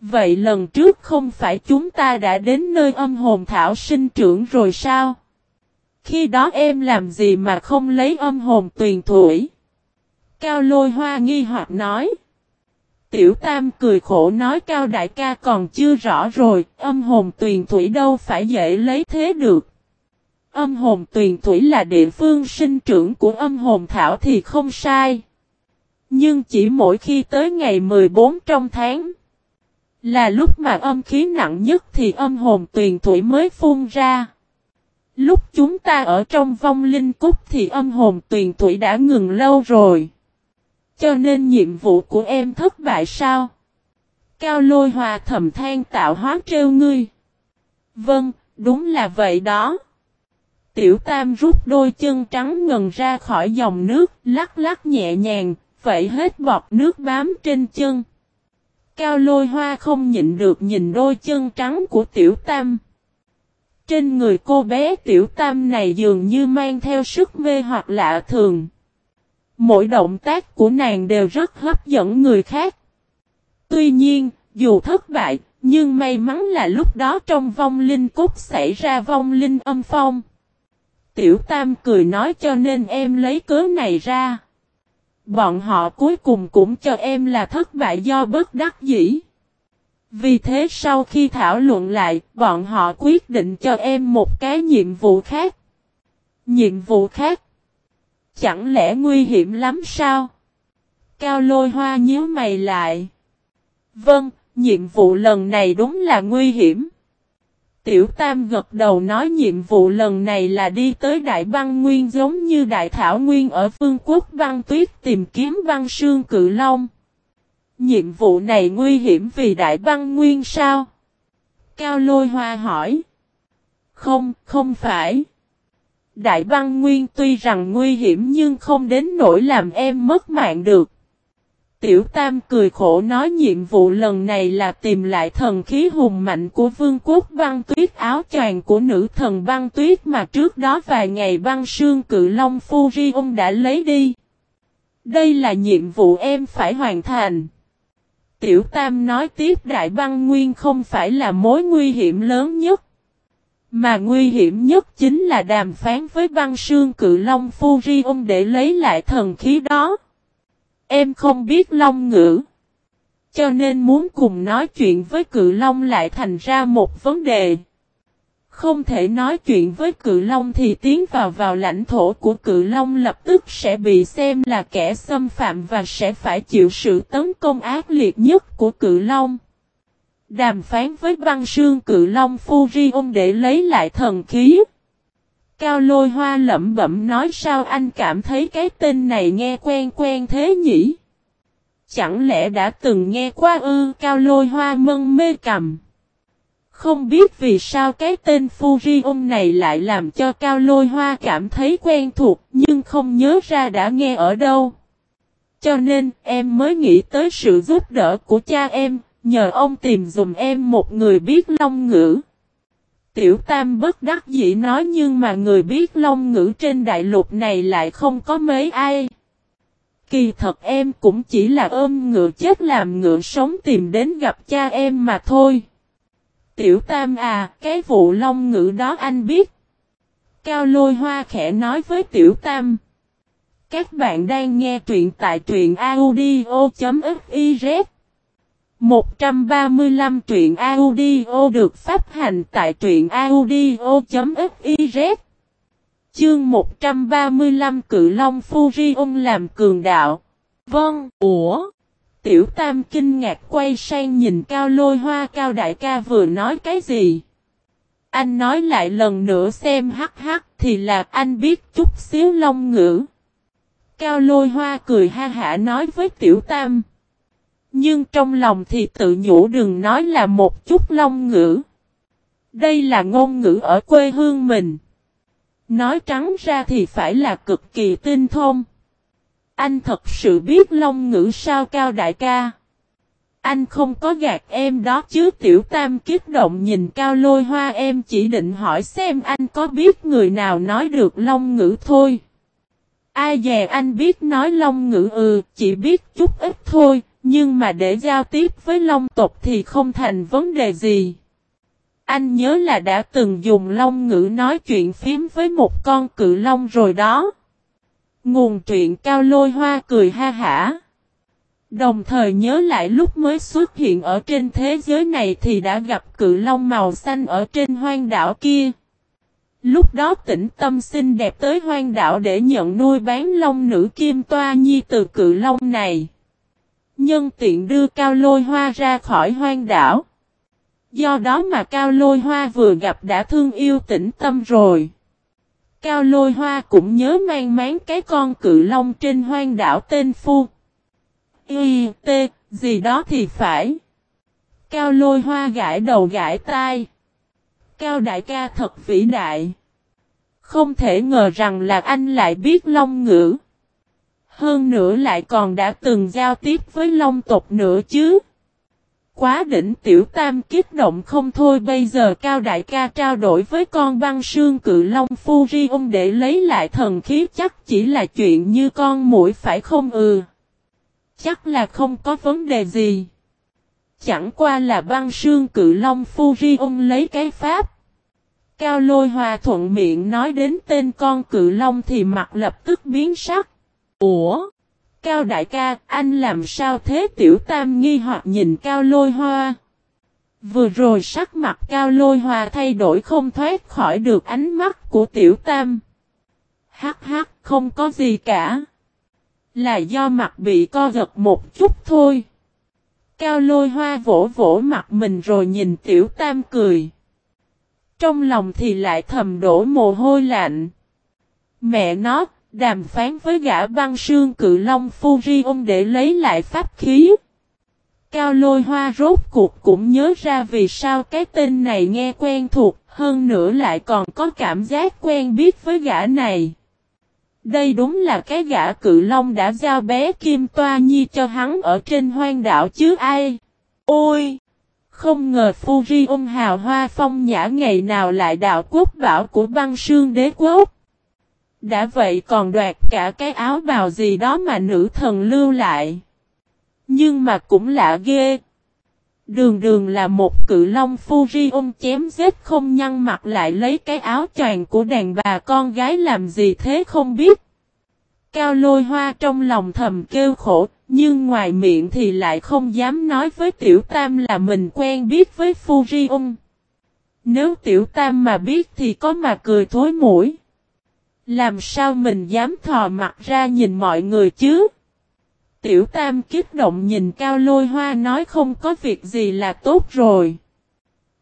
Vậy lần trước không phải chúng ta đã đến nơi âm hồn thảo sinh trưởng rồi sao? Khi đó em làm gì mà không lấy âm hồn tuyền thủy? Cao lôi hoa nghi hoặc nói. Tiểu Tam cười khổ nói Cao đại ca còn chưa rõ rồi, âm hồn tuyền thủy đâu phải dễ lấy thế được. Âm hồn tuyền thủy là địa phương sinh trưởng của âm hồn thảo thì không sai. Nhưng chỉ mỗi khi tới ngày 14 trong tháng, là lúc mà âm khí nặng nhất thì âm hồn tuyền thủy mới phun ra. Lúc chúng ta ở trong vong linh cúc thì âm hồn tuyền thủy đã ngừng lâu rồi. Cho nên nhiệm vụ của em thất bại sao? Cao lôi hòa thầm than tạo hóa trêu ngươi. Vâng, đúng là vậy đó. Tiểu tam rút đôi chân trắng ngần ra khỏi dòng nước, lắc lắc nhẹ nhàng, vậy hết bọt nước bám trên chân. Cao lôi hoa không nhịn được nhìn đôi chân trắng của tiểu tam. Trên người cô bé tiểu tam này dường như mang theo sức mê hoặc lạ thường. Mỗi động tác của nàng đều rất hấp dẫn người khác. Tuy nhiên, dù thất bại, nhưng may mắn là lúc đó trong vong linh cốt xảy ra vong linh âm phong. Tiểu Tam cười nói cho nên em lấy cớ này ra. Bọn họ cuối cùng cũng cho em là thất bại do bất đắc dĩ. Vì thế sau khi thảo luận lại, bọn họ quyết định cho em một cái nhiệm vụ khác. Nhiệm vụ khác? Chẳng lẽ nguy hiểm lắm sao? Cao lôi hoa nhíu mày lại. Vâng, nhiệm vụ lần này đúng là nguy hiểm. Tiểu Tam gật đầu nói nhiệm vụ lần này là đi tới Đại Băng Nguyên giống như Đại Thảo Nguyên ở phương quốc băng tuyết tìm kiếm băng sương cự long. Nhiệm vụ này nguy hiểm vì Đại Băng Nguyên sao? Cao Lôi Hoa hỏi. Không, không phải. Đại Băng Nguyên tuy rằng nguy hiểm nhưng không đến nỗi làm em mất mạng được. Tiểu Tam cười khổ nói nhiệm vụ lần này là tìm lại thần khí hùng mạnh của vương quốc băng tuyết, áo choàng của nữ thần băng tuyết mà trước đó vài ngày băng sương cự long Furion đã lấy đi. Đây là nhiệm vụ em phải hoàn thành. Tiểu Tam nói tiếp Đại băng nguyên không phải là mối nguy hiểm lớn nhất. Mà nguy hiểm nhất chính là đàm phán với băng sương cự long Furion để lấy lại thần khí đó. Em không biết long ngữ. Cho nên muốn cùng nói chuyện với cự long lại thành ra một vấn đề. Không thể nói chuyện với cự long thì tiến vào vào lãnh thổ của cự long lập tức sẽ bị xem là kẻ xâm phạm và sẽ phải chịu sự tấn công ác liệt nhất của cự long. Đàm phán với băng sương cự long Furion để lấy lại thần khí. Cao lôi hoa lẩm bẩm nói sao anh cảm thấy cái tên này nghe quen quen thế nhỉ? Chẳng lẽ đã từng nghe qua ư cao lôi hoa mân mê cầm. Không biết vì sao cái tên Furion này lại làm cho cao lôi hoa cảm thấy quen thuộc nhưng không nhớ ra đã nghe ở đâu. Cho nên em mới nghĩ tới sự giúp đỡ của cha em, nhờ ông tìm dùm em một người biết long ngữ. Tiểu Tam bất đắc dĩ nói nhưng mà người biết long ngữ trên đại lục này lại không có mấy ai. Kỳ thật em cũng chỉ là ôm ngựa chết làm ngựa sống tìm đến gặp cha em mà thôi. Tiểu Tam à, cái vụ long ngữ đó anh biết. Cao lôi hoa khẽ nói với Tiểu Tam. Các bạn đang nghe truyện tại truyện audio.fif 135 truyện audio được phát hành tại truyện audio.fiz Chương 135 Cự Long Furion làm cường đạo Vâng, ủa? Tiểu Tam kinh ngạc quay sang nhìn Cao Lôi Hoa Cao Đại ca vừa nói cái gì? Anh nói lại lần nữa xem hắc hắc thì là anh biết chút xíu long ngữ. Cao Lôi Hoa cười ha hả nói với Tiểu Tam. Nhưng trong lòng thì tự nhủ đừng nói là một chút long ngữ. Đây là ngôn ngữ ở quê hương mình. Nói trắng ra thì phải là cực kỳ tinh thông. Anh thật sự biết long ngữ sao cao đại ca. Anh không có gạt em đó chứ tiểu tam kiếp động nhìn cao lôi hoa em chỉ định hỏi xem anh có biết người nào nói được long ngữ thôi. Ai dè anh biết nói long ngữ ừ, chỉ biết chút ít thôi, nhưng mà để giao tiếp với long tộc thì không thành vấn đề gì. Anh nhớ là đã từng dùng long ngữ nói chuyện phím với một con cự long rồi đó. Nguồn truyện cao lôi hoa cười ha hả. Đồng thời nhớ lại lúc mới xuất hiện ở trên thế giới này thì đã gặp cự long màu xanh ở trên hoang đảo kia. Lúc đó tỉnh tâm xinh đẹp tới hoang đảo để nhận nuôi bán long nữ kim toa nhi từ cự long này. Nhân tiện đưa cao lôi hoa ra khỏi hoang đảo. Do đó mà cao lôi hoa vừa gặp đã thương yêu tĩnh tâm rồi. Cao lôi hoa cũng nhớ mang máng cái con cự long trên hoang đảo tên Phu. Y, T, gì đó thì phải. Cao lôi hoa gãi đầu gãi tai. Cao đại ca thật vĩ đại. Không thể ngờ rằng là anh lại biết long ngữ. Hơn nữa lại còn đã từng giao tiếp với long tộc nữa chứ. Quá đỉnh tiểu tam kích động không thôi, bây giờ cao đại ca trao đổi với con băng sương cự long Furion để lấy lại thần khí chắc chỉ là chuyện như con mũi, phải không ừ. Chắc là không có vấn đề gì. Chẳng qua là băng sương cự long Furion lấy cái pháp. Cao lôi hòa thuận miệng nói đến tên con cự long thì mặt lập tức biến sắc. Ủa? Cao đại ca, anh làm sao thế tiểu tam nghi hoặc nhìn cao lôi hoa. Vừa rồi sắc mặt cao lôi hoa thay đổi không thoát khỏi được ánh mắt của tiểu tam. Hắc hắc, không có gì cả. Là do mặt bị co giật một chút thôi. Cao lôi hoa vỗ vỗ mặt mình rồi nhìn tiểu tam cười. Trong lòng thì lại thầm đổ mồ hôi lạnh. Mẹ nó, Đàm phán với gã băng sương cự long Furion để lấy lại pháp khí. Cao lôi hoa rốt cuộc cũng nhớ ra vì sao cái tên này nghe quen thuộc, hơn nữa lại còn có cảm giác quen biết với gã này. Đây đúng là cái gã cự long đã giao bé Kim Toa Nhi cho hắn ở trên hoang đảo chứ ai. Ôi! Không ngờ Furion hào hoa phong nhã ngày nào lại đạo quốc bảo của băng sương đế quốc. Đã vậy còn đoạt cả cái áo bào gì đó mà nữ thần lưu lại. Nhưng mà cũng lạ ghê. Đường đường là một cự long Furion chém giết không nhăn mặt lại lấy cái áo choàng của đàn bà con gái làm gì thế không biết. Cao lôi hoa trong lòng thầm kêu khổ, nhưng ngoài miệng thì lại không dám nói với tiểu tam là mình quen biết với Furion. Nếu tiểu tam mà biết thì có mà cười thối mũi. Làm sao mình dám thò mặt ra nhìn mọi người chứ? Tiểu Tam kích động nhìn Cao Lôi Hoa nói không có việc gì là tốt rồi.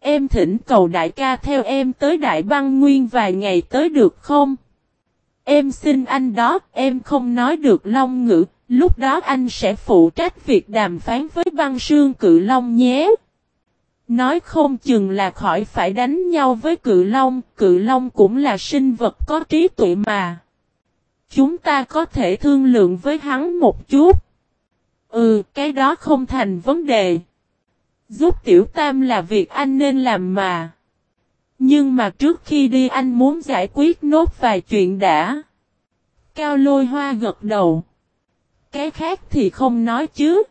Em thỉnh cầu đại ca theo em tới Đại Băng Nguyên vài ngày tới được không? Em xin anh đó, em không nói được long ngữ, lúc đó anh sẽ phụ trách việc đàm phán với băng sương cự long nhé. Nói không chừng là khỏi phải đánh nhau với cự long, cự long cũng là sinh vật có trí tuệ mà. Chúng ta có thể thương lượng với hắn một chút. Ừ, cái đó không thành vấn đề. Giúp tiểu tam là việc anh nên làm mà. Nhưng mà trước khi đi anh muốn giải quyết nốt vài chuyện đã. Cao lôi hoa gật đầu. Cái khác thì không nói chứ.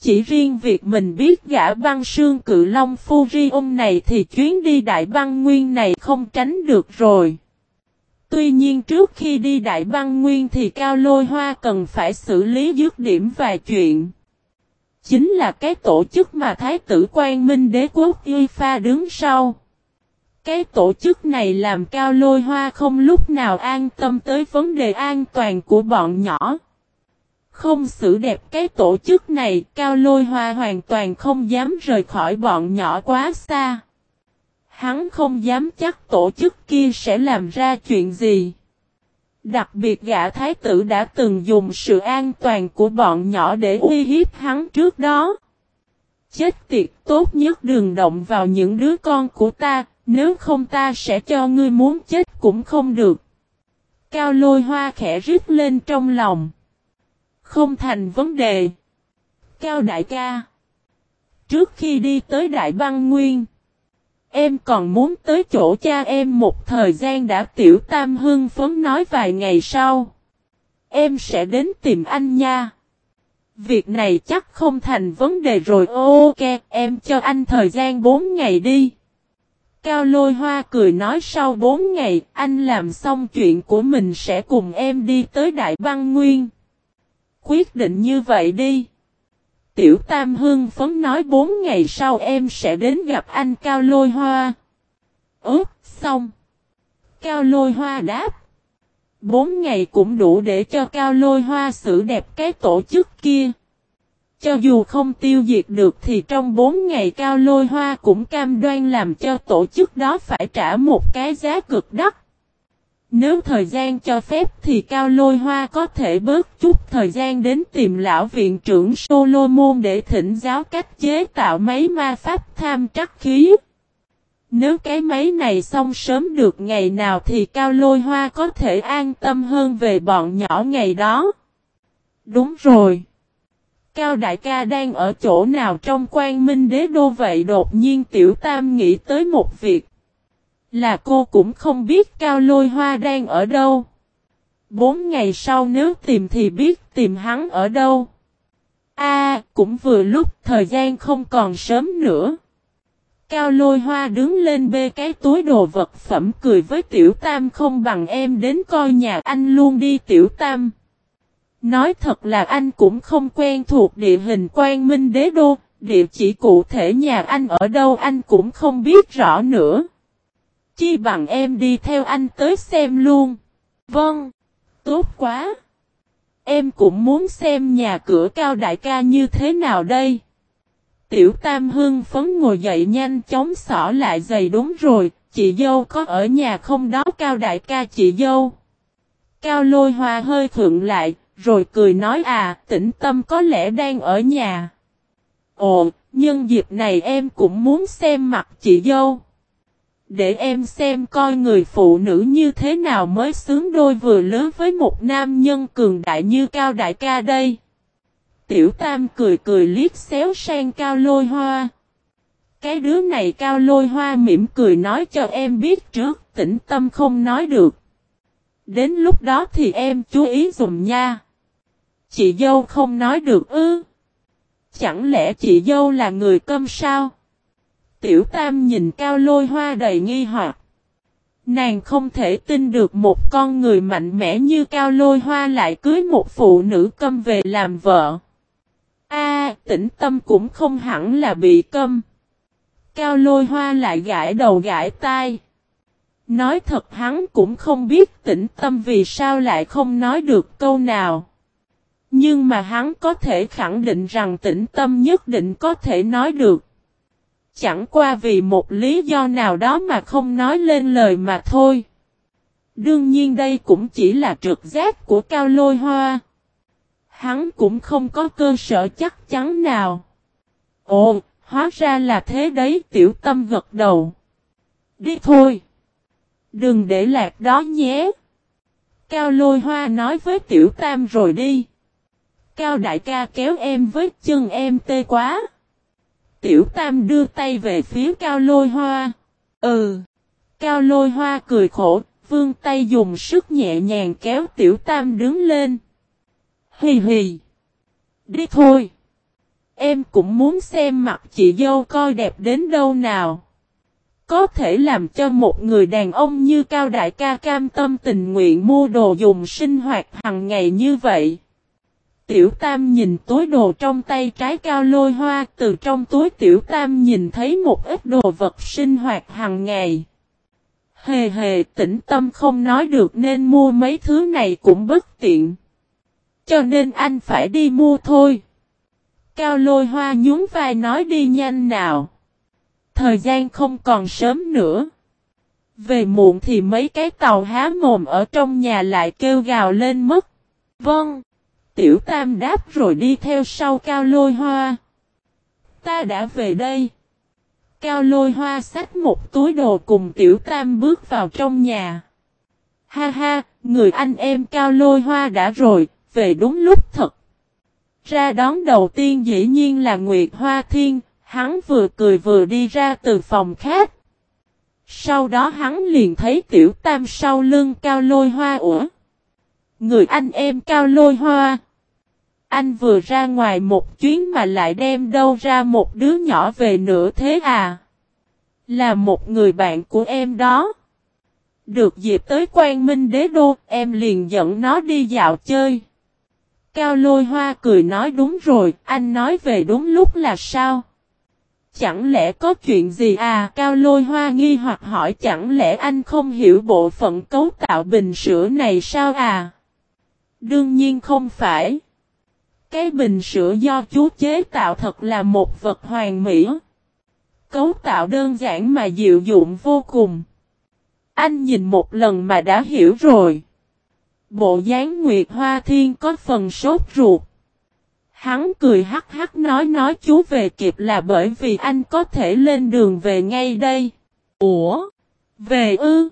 Chỉ riêng việc mình biết gã băng sương cự long Furion này thì chuyến đi đại băng nguyên này không tránh được rồi. Tuy nhiên trước khi đi Đại Băng Nguyên thì Cao Lôi Hoa cần phải xử lý dứt điểm vài chuyện. Chính là cái tổ chức mà Thái tử Quang Minh Đế Quốc Y Pha đứng sau. Cái tổ chức này làm Cao Lôi Hoa không lúc nào an tâm tới vấn đề an toàn của bọn nhỏ. Không xử đẹp cái tổ chức này, Cao Lôi Hoa hoàn toàn không dám rời khỏi bọn nhỏ quá xa. Hắn không dám chắc tổ chức kia sẽ làm ra chuyện gì. Đặc biệt gã thái tử đã từng dùng sự an toàn của bọn nhỏ để uy hiếp hắn trước đó. Chết tiệt tốt nhất đừng động vào những đứa con của ta, nếu không ta sẽ cho ngươi muốn chết cũng không được. Cao lôi hoa khẽ rít lên trong lòng. Không thành vấn đề. Cao đại ca. Trước khi đi tới Đại Băng Nguyên. Em còn muốn tới chỗ cha em một thời gian đã tiểu tam hưng phấn nói vài ngày sau. Em sẽ đến tìm anh nha. Việc này chắc không thành vấn đề rồi ok, em cho anh thời gian 4 ngày đi. Cao lôi hoa cười nói sau 4 ngày, anh làm xong chuyện của mình sẽ cùng em đi tới Đại Băng Nguyên. Quyết định như vậy đi. Tiểu Tam Hương phấn nói bốn ngày sau em sẽ đến gặp anh Cao Lôi Hoa. Ước xong. Cao Lôi Hoa đáp. Bốn ngày cũng đủ để cho Cao Lôi Hoa xử đẹp cái tổ chức kia. Cho dù không tiêu diệt được thì trong bốn ngày Cao Lôi Hoa cũng cam đoan làm cho tổ chức đó phải trả một cái giá cực đắt. Nếu thời gian cho phép thì Cao Lôi Hoa có thể bớt chút thời gian đến tìm lão viện trưởng Solomon để thỉnh giáo cách chế tạo máy ma pháp tham trắc khí. Nếu cái máy này xong sớm được ngày nào thì Cao Lôi Hoa có thể an tâm hơn về bọn nhỏ ngày đó. Đúng rồi. Cao đại ca đang ở chỗ nào trong quan minh đế đô vậy đột nhiên tiểu tam nghĩ tới một việc. Là cô cũng không biết Cao Lôi Hoa đang ở đâu. Bốn ngày sau nếu tìm thì biết tìm hắn ở đâu. A, cũng vừa lúc thời gian không còn sớm nữa. Cao lôi hoa đứng lên bê cái túi đồ vật phẩm cười với tiểu tam không bằng em đến coi nhà anh luôn đi tiểu tam. Nói thật là anh cũng không quen thuộc địa hình quan minh đế đô, địa chỉ cụ thể nhà anh ở đâu anh cũng không biết rõ nữa chi bằng em đi theo anh tới xem luôn. Vâng, tốt quá. Em cũng muốn xem nhà cửa cao đại ca như thế nào đây. Tiểu Tam Hưng phấn ngồi dậy nhanh chóng xỏ lại giày đúng rồi, chị dâu có ở nhà không đó cao đại ca chị dâu. Cao lôi hoa hơi thượng lại, rồi cười nói à, tĩnh tâm có lẽ đang ở nhà. Ồ, nhân dịp này em cũng muốn xem mặt chị dâu. Để em xem coi người phụ nữ như thế nào mới sướng đôi vừa lớn với một nam nhân cường đại như cao đại ca đây. Tiểu Tam cười cười liếc xéo sang cao lôi hoa. Cái đứa này cao lôi hoa mỉm cười nói cho em biết trước, tĩnh tâm không nói được. Đến lúc đó thì em chú ý dùm nha. Chị dâu không nói được ư. Chẳng lẽ chị dâu là người câm sao? Tiểu Tam nhìn cao lôi hoa đầy nghi hoặc. Nàng không thể tin được một con người mạnh mẽ như cao lôi hoa lại cưới một phụ nữ câm về làm vợ. A, tĩnh tâm cũng không hẳn là bị câm. Cao lôi hoa lại gãi đầu gãi tai. Nói thật hắn cũng không biết tĩnh tâm vì sao lại không nói được câu nào. Nhưng mà hắn có thể khẳng định rằng tĩnh tâm nhất định có thể nói được. Chẳng qua vì một lý do nào đó mà không nói lên lời mà thôi. Đương nhiên đây cũng chỉ là trực giác của cao lôi hoa. Hắn cũng không có cơ sở chắc chắn nào. Ồ, hóa ra là thế đấy tiểu tâm gật đầu. Đi thôi. Đừng để lạc đó nhé. Cao lôi hoa nói với tiểu tam rồi đi. Cao đại ca kéo em với chân em tê quá. Tiểu tam đưa tay về phía cao lôi hoa. Ừ. Cao lôi hoa cười khổ, vương tay dùng sức nhẹ nhàng kéo tiểu tam đứng lên. Hì hì. Đi thôi. Em cũng muốn xem mặt chị dâu coi đẹp đến đâu nào. Có thể làm cho một người đàn ông như Cao Đại ca cam tâm tình nguyện mua đồ dùng sinh hoạt hàng ngày như vậy. Tiểu Tam nhìn túi đồ trong tay trái cao lôi hoa, từ trong túi Tiểu Tam nhìn thấy một ít đồ vật sinh hoạt hàng ngày. Hề hề tĩnh tâm không nói được nên mua mấy thứ này cũng bất tiện. Cho nên anh phải đi mua thôi. Cao lôi hoa nhún vai nói đi nhanh nào. Thời gian không còn sớm nữa. Về muộn thì mấy cái tàu há mồm ở trong nhà lại kêu gào lên mất. Vâng. Tiểu Tam đáp rồi đi theo sau Cao Lôi Hoa. Ta đã về đây. Cao Lôi Hoa xách một túi đồ cùng Tiểu Tam bước vào trong nhà. Ha ha, người anh em Cao Lôi Hoa đã rồi, về đúng lúc thật. Ra đón đầu tiên dĩ nhiên là Nguyệt Hoa Thiên, hắn vừa cười vừa đi ra từ phòng khác. Sau đó hắn liền thấy Tiểu Tam sau lưng Cao Lôi Hoa ủa. Người anh em Cao Lôi Hoa. Anh vừa ra ngoài một chuyến mà lại đem đâu ra một đứa nhỏ về nữa thế à? Là một người bạn của em đó. Được dịp tới quan minh đế đô, em liền dẫn nó đi dạo chơi. Cao lôi hoa cười nói đúng rồi, anh nói về đúng lúc là sao? Chẳng lẽ có chuyện gì à? Cao lôi hoa nghi hoặc hỏi chẳng lẽ anh không hiểu bộ phận cấu tạo bình sữa này sao à? Đương nhiên không phải. Cái bình sữa do chú chế tạo thật là một vật hoàn mỹ. Cấu tạo đơn giản mà dịu dụng vô cùng. Anh nhìn một lần mà đã hiểu rồi. Bộ dáng Nguyệt Hoa Thiên có phần sốt ruột. Hắn cười hắc hắc nói nói chú về kịp là bởi vì anh có thể lên đường về ngay đây. Ủa? Về ư?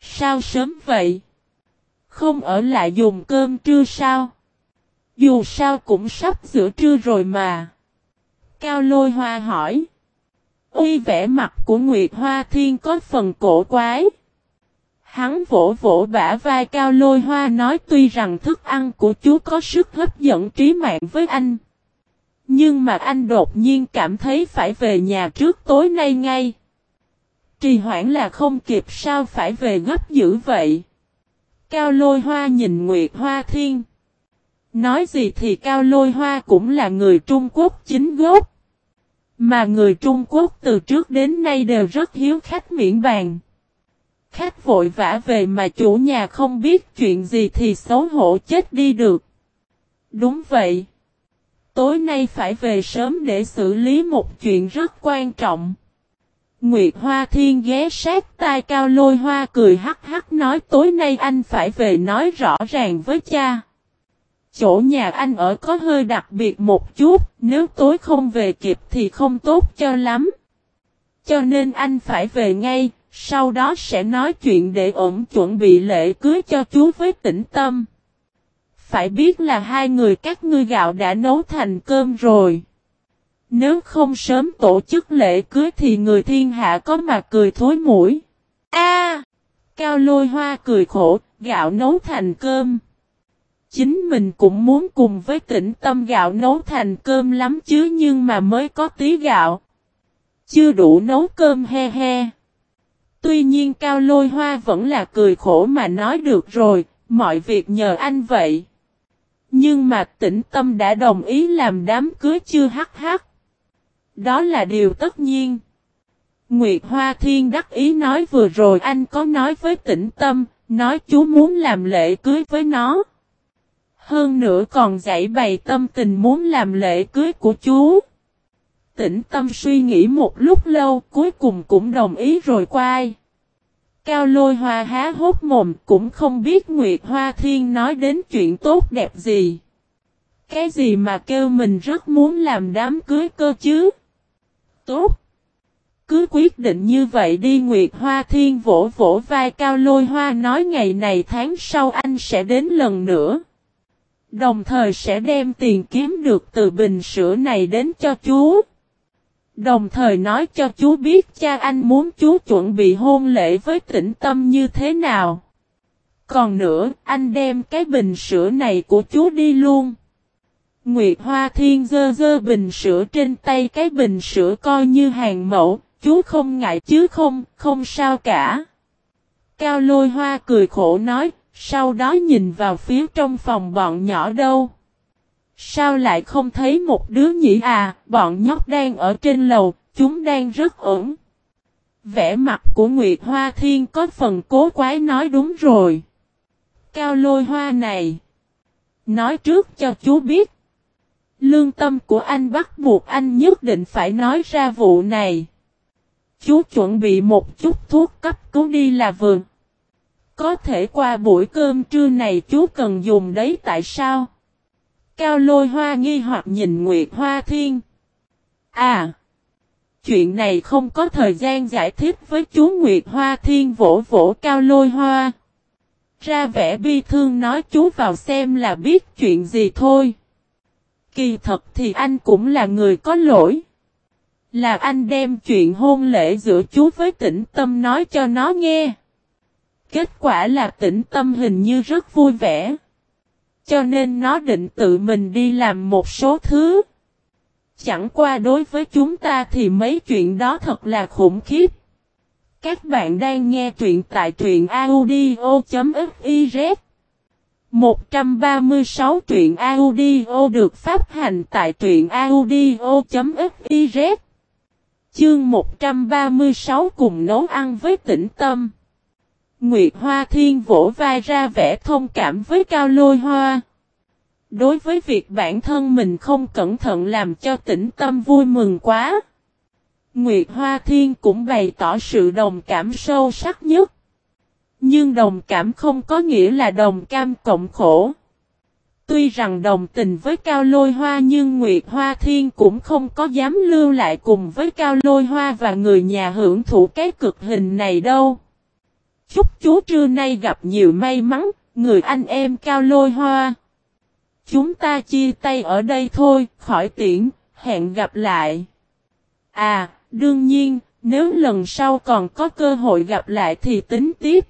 Sao sớm vậy? Không ở lại dùng cơm trưa sao? Dù sao cũng sắp giữa trưa rồi mà. Cao lôi hoa hỏi. Uy vẻ mặt của Nguyệt Hoa Thiên có phần cổ quái. Hắn vỗ vỗ bả vai cao lôi hoa nói tuy rằng thức ăn của chú có sức hấp dẫn trí mạng với anh. Nhưng mà anh đột nhiên cảm thấy phải về nhà trước tối nay ngay. Trì hoãn là không kịp sao phải về gấp dữ vậy. Cao lôi hoa nhìn Nguyệt Hoa Thiên. Nói gì thì Cao Lôi Hoa cũng là người Trung Quốc chính gốc. Mà người Trung Quốc từ trước đến nay đều rất hiếu khách miễn bàn. Khách vội vã về mà chủ nhà không biết chuyện gì thì xấu hổ chết đi được. Đúng vậy. Tối nay phải về sớm để xử lý một chuyện rất quan trọng. Nguyệt Hoa Thiên ghé sát tai cao lôi hoa cười hắc hắc nói tối nay anh phải về nói rõ ràng với cha. Chỗ nhà anh ở có hơi đặc biệt một chút, nếu tối không về kịp thì không tốt cho lắm. Cho nên anh phải về ngay, sau đó sẽ nói chuyện để ổn chuẩn bị lễ cưới cho chú với tĩnh tâm. Phải biết là hai người các ngươi gạo đã nấu thành cơm rồi. Nếu không sớm tổ chức lễ cưới thì người thiên hạ có mà cười thối mũi. A, Cao lôi hoa cười khổ, gạo nấu thành cơm. Chính mình cũng muốn cùng với tĩnh tâm gạo nấu thành cơm lắm chứ nhưng mà mới có tí gạo. Chưa đủ nấu cơm he he. Tuy nhiên Cao Lôi Hoa vẫn là cười khổ mà nói được rồi, mọi việc nhờ anh vậy. Nhưng mà tĩnh tâm đã đồng ý làm đám cưới chưa hắc hắc. Đó là điều tất nhiên. Nguyệt Hoa Thiên đắc ý nói vừa rồi anh có nói với tĩnh tâm, nói chú muốn làm lễ cưới với nó. Hơn nữa còn giải bày tâm tình muốn làm lễ cưới của chú. Tĩnh tâm suy nghĩ một lúc lâu cuối cùng cũng đồng ý rồi quay. Cao lôi hoa há hốt mồm cũng không biết Nguyệt Hoa Thiên nói đến chuyện tốt đẹp gì. Cái gì mà kêu mình rất muốn làm đám cưới cơ chứ? Tốt! Cứ quyết định như vậy đi Nguyệt Hoa Thiên vỗ vỗ vai Cao lôi hoa nói ngày này tháng sau anh sẽ đến lần nữa. Đồng thời sẽ đem tiền kiếm được từ bình sữa này đến cho chú. Đồng thời nói cho chú biết cha anh muốn chú chuẩn bị hôn lễ với tĩnh tâm như thế nào. Còn nữa, anh đem cái bình sữa này của chú đi luôn. Nguyệt Hoa Thiên dơ dơ bình sữa trên tay cái bình sữa coi như hàng mẫu, chú không ngại chứ không, không sao cả. Cao lôi hoa cười khổ nói, sau đó nhìn vào phía trong phòng bọn nhỏ đâu. Sao lại không thấy một đứa nhỉ à, bọn nhóc đang ở trên lầu, chúng đang rất ổn. Vẻ mặt của Nguyệt Hoa Thiên có phần cố quái nói đúng rồi. Cao lôi hoa này. Nói trước cho chú biết. Lương tâm của anh bắt buộc anh nhất định phải nói ra vụ này. Chú chuẩn bị một chút thuốc cấp cứu đi là vườn. Có thể qua buổi cơm trưa này chú cần dùng đấy tại sao? Cao lôi hoa nghi hoặc nhìn Nguyệt Hoa Thiên. À! Chuyện này không có thời gian giải thích với chú Nguyệt Hoa Thiên vỗ vỗ cao lôi hoa. Ra vẻ bi thương nói chú vào xem là biết chuyện gì thôi. Kỳ thật thì anh cũng là người có lỗi. Là anh đem chuyện hôn lễ giữa chú với tĩnh tâm nói cho nó nghe. Kết quả là tĩnh tâm hình như rất vui vẻ. Cho nên nó định tự mình đi làm một số thứ. Chẳng qua đối với chúng ta thì mấy chuyện đó thật là khủng khiếp. Các bạn đang nghe truyện tại truyện audio.fif 136 truyện audio được phát hành tại truyện audio.fiz Chương 136 cùng nấu ăn với tĩnh tâm Nguyệt Hoa Thiên vỗ vai ra vẻ thông cảm với Cao Lôi Hoa. Đối với việc bản thân mình không cẩn thận làm cho tĩnh tâm vui mừng quá. Nguyệt Hoa Thiên cũng bày tỏ sự đồng cảm sâu sắc nhất. Nhưng đồng cảm không có nghĩa là đồng cam cộng khổ. Tuy rằng đồng tình với Cao Lôi Hoa nhưng Nguyệt Hoa Thiên cũng không có dám lưu lại cùng với Cao Lôi Hoa và người nhà hưởng thụ cái cực hình này đâu. Chúc chú trưa nay gặp nhiều may mắn, người anh em Cao Lôi Hoa. Chúng ta chia tay ở đây thôi, khỏi tiễn, hẹn gặp lại. À, đương nhiên, nếu lần sau còn có cơ hội gặp lại thì tính tiếp.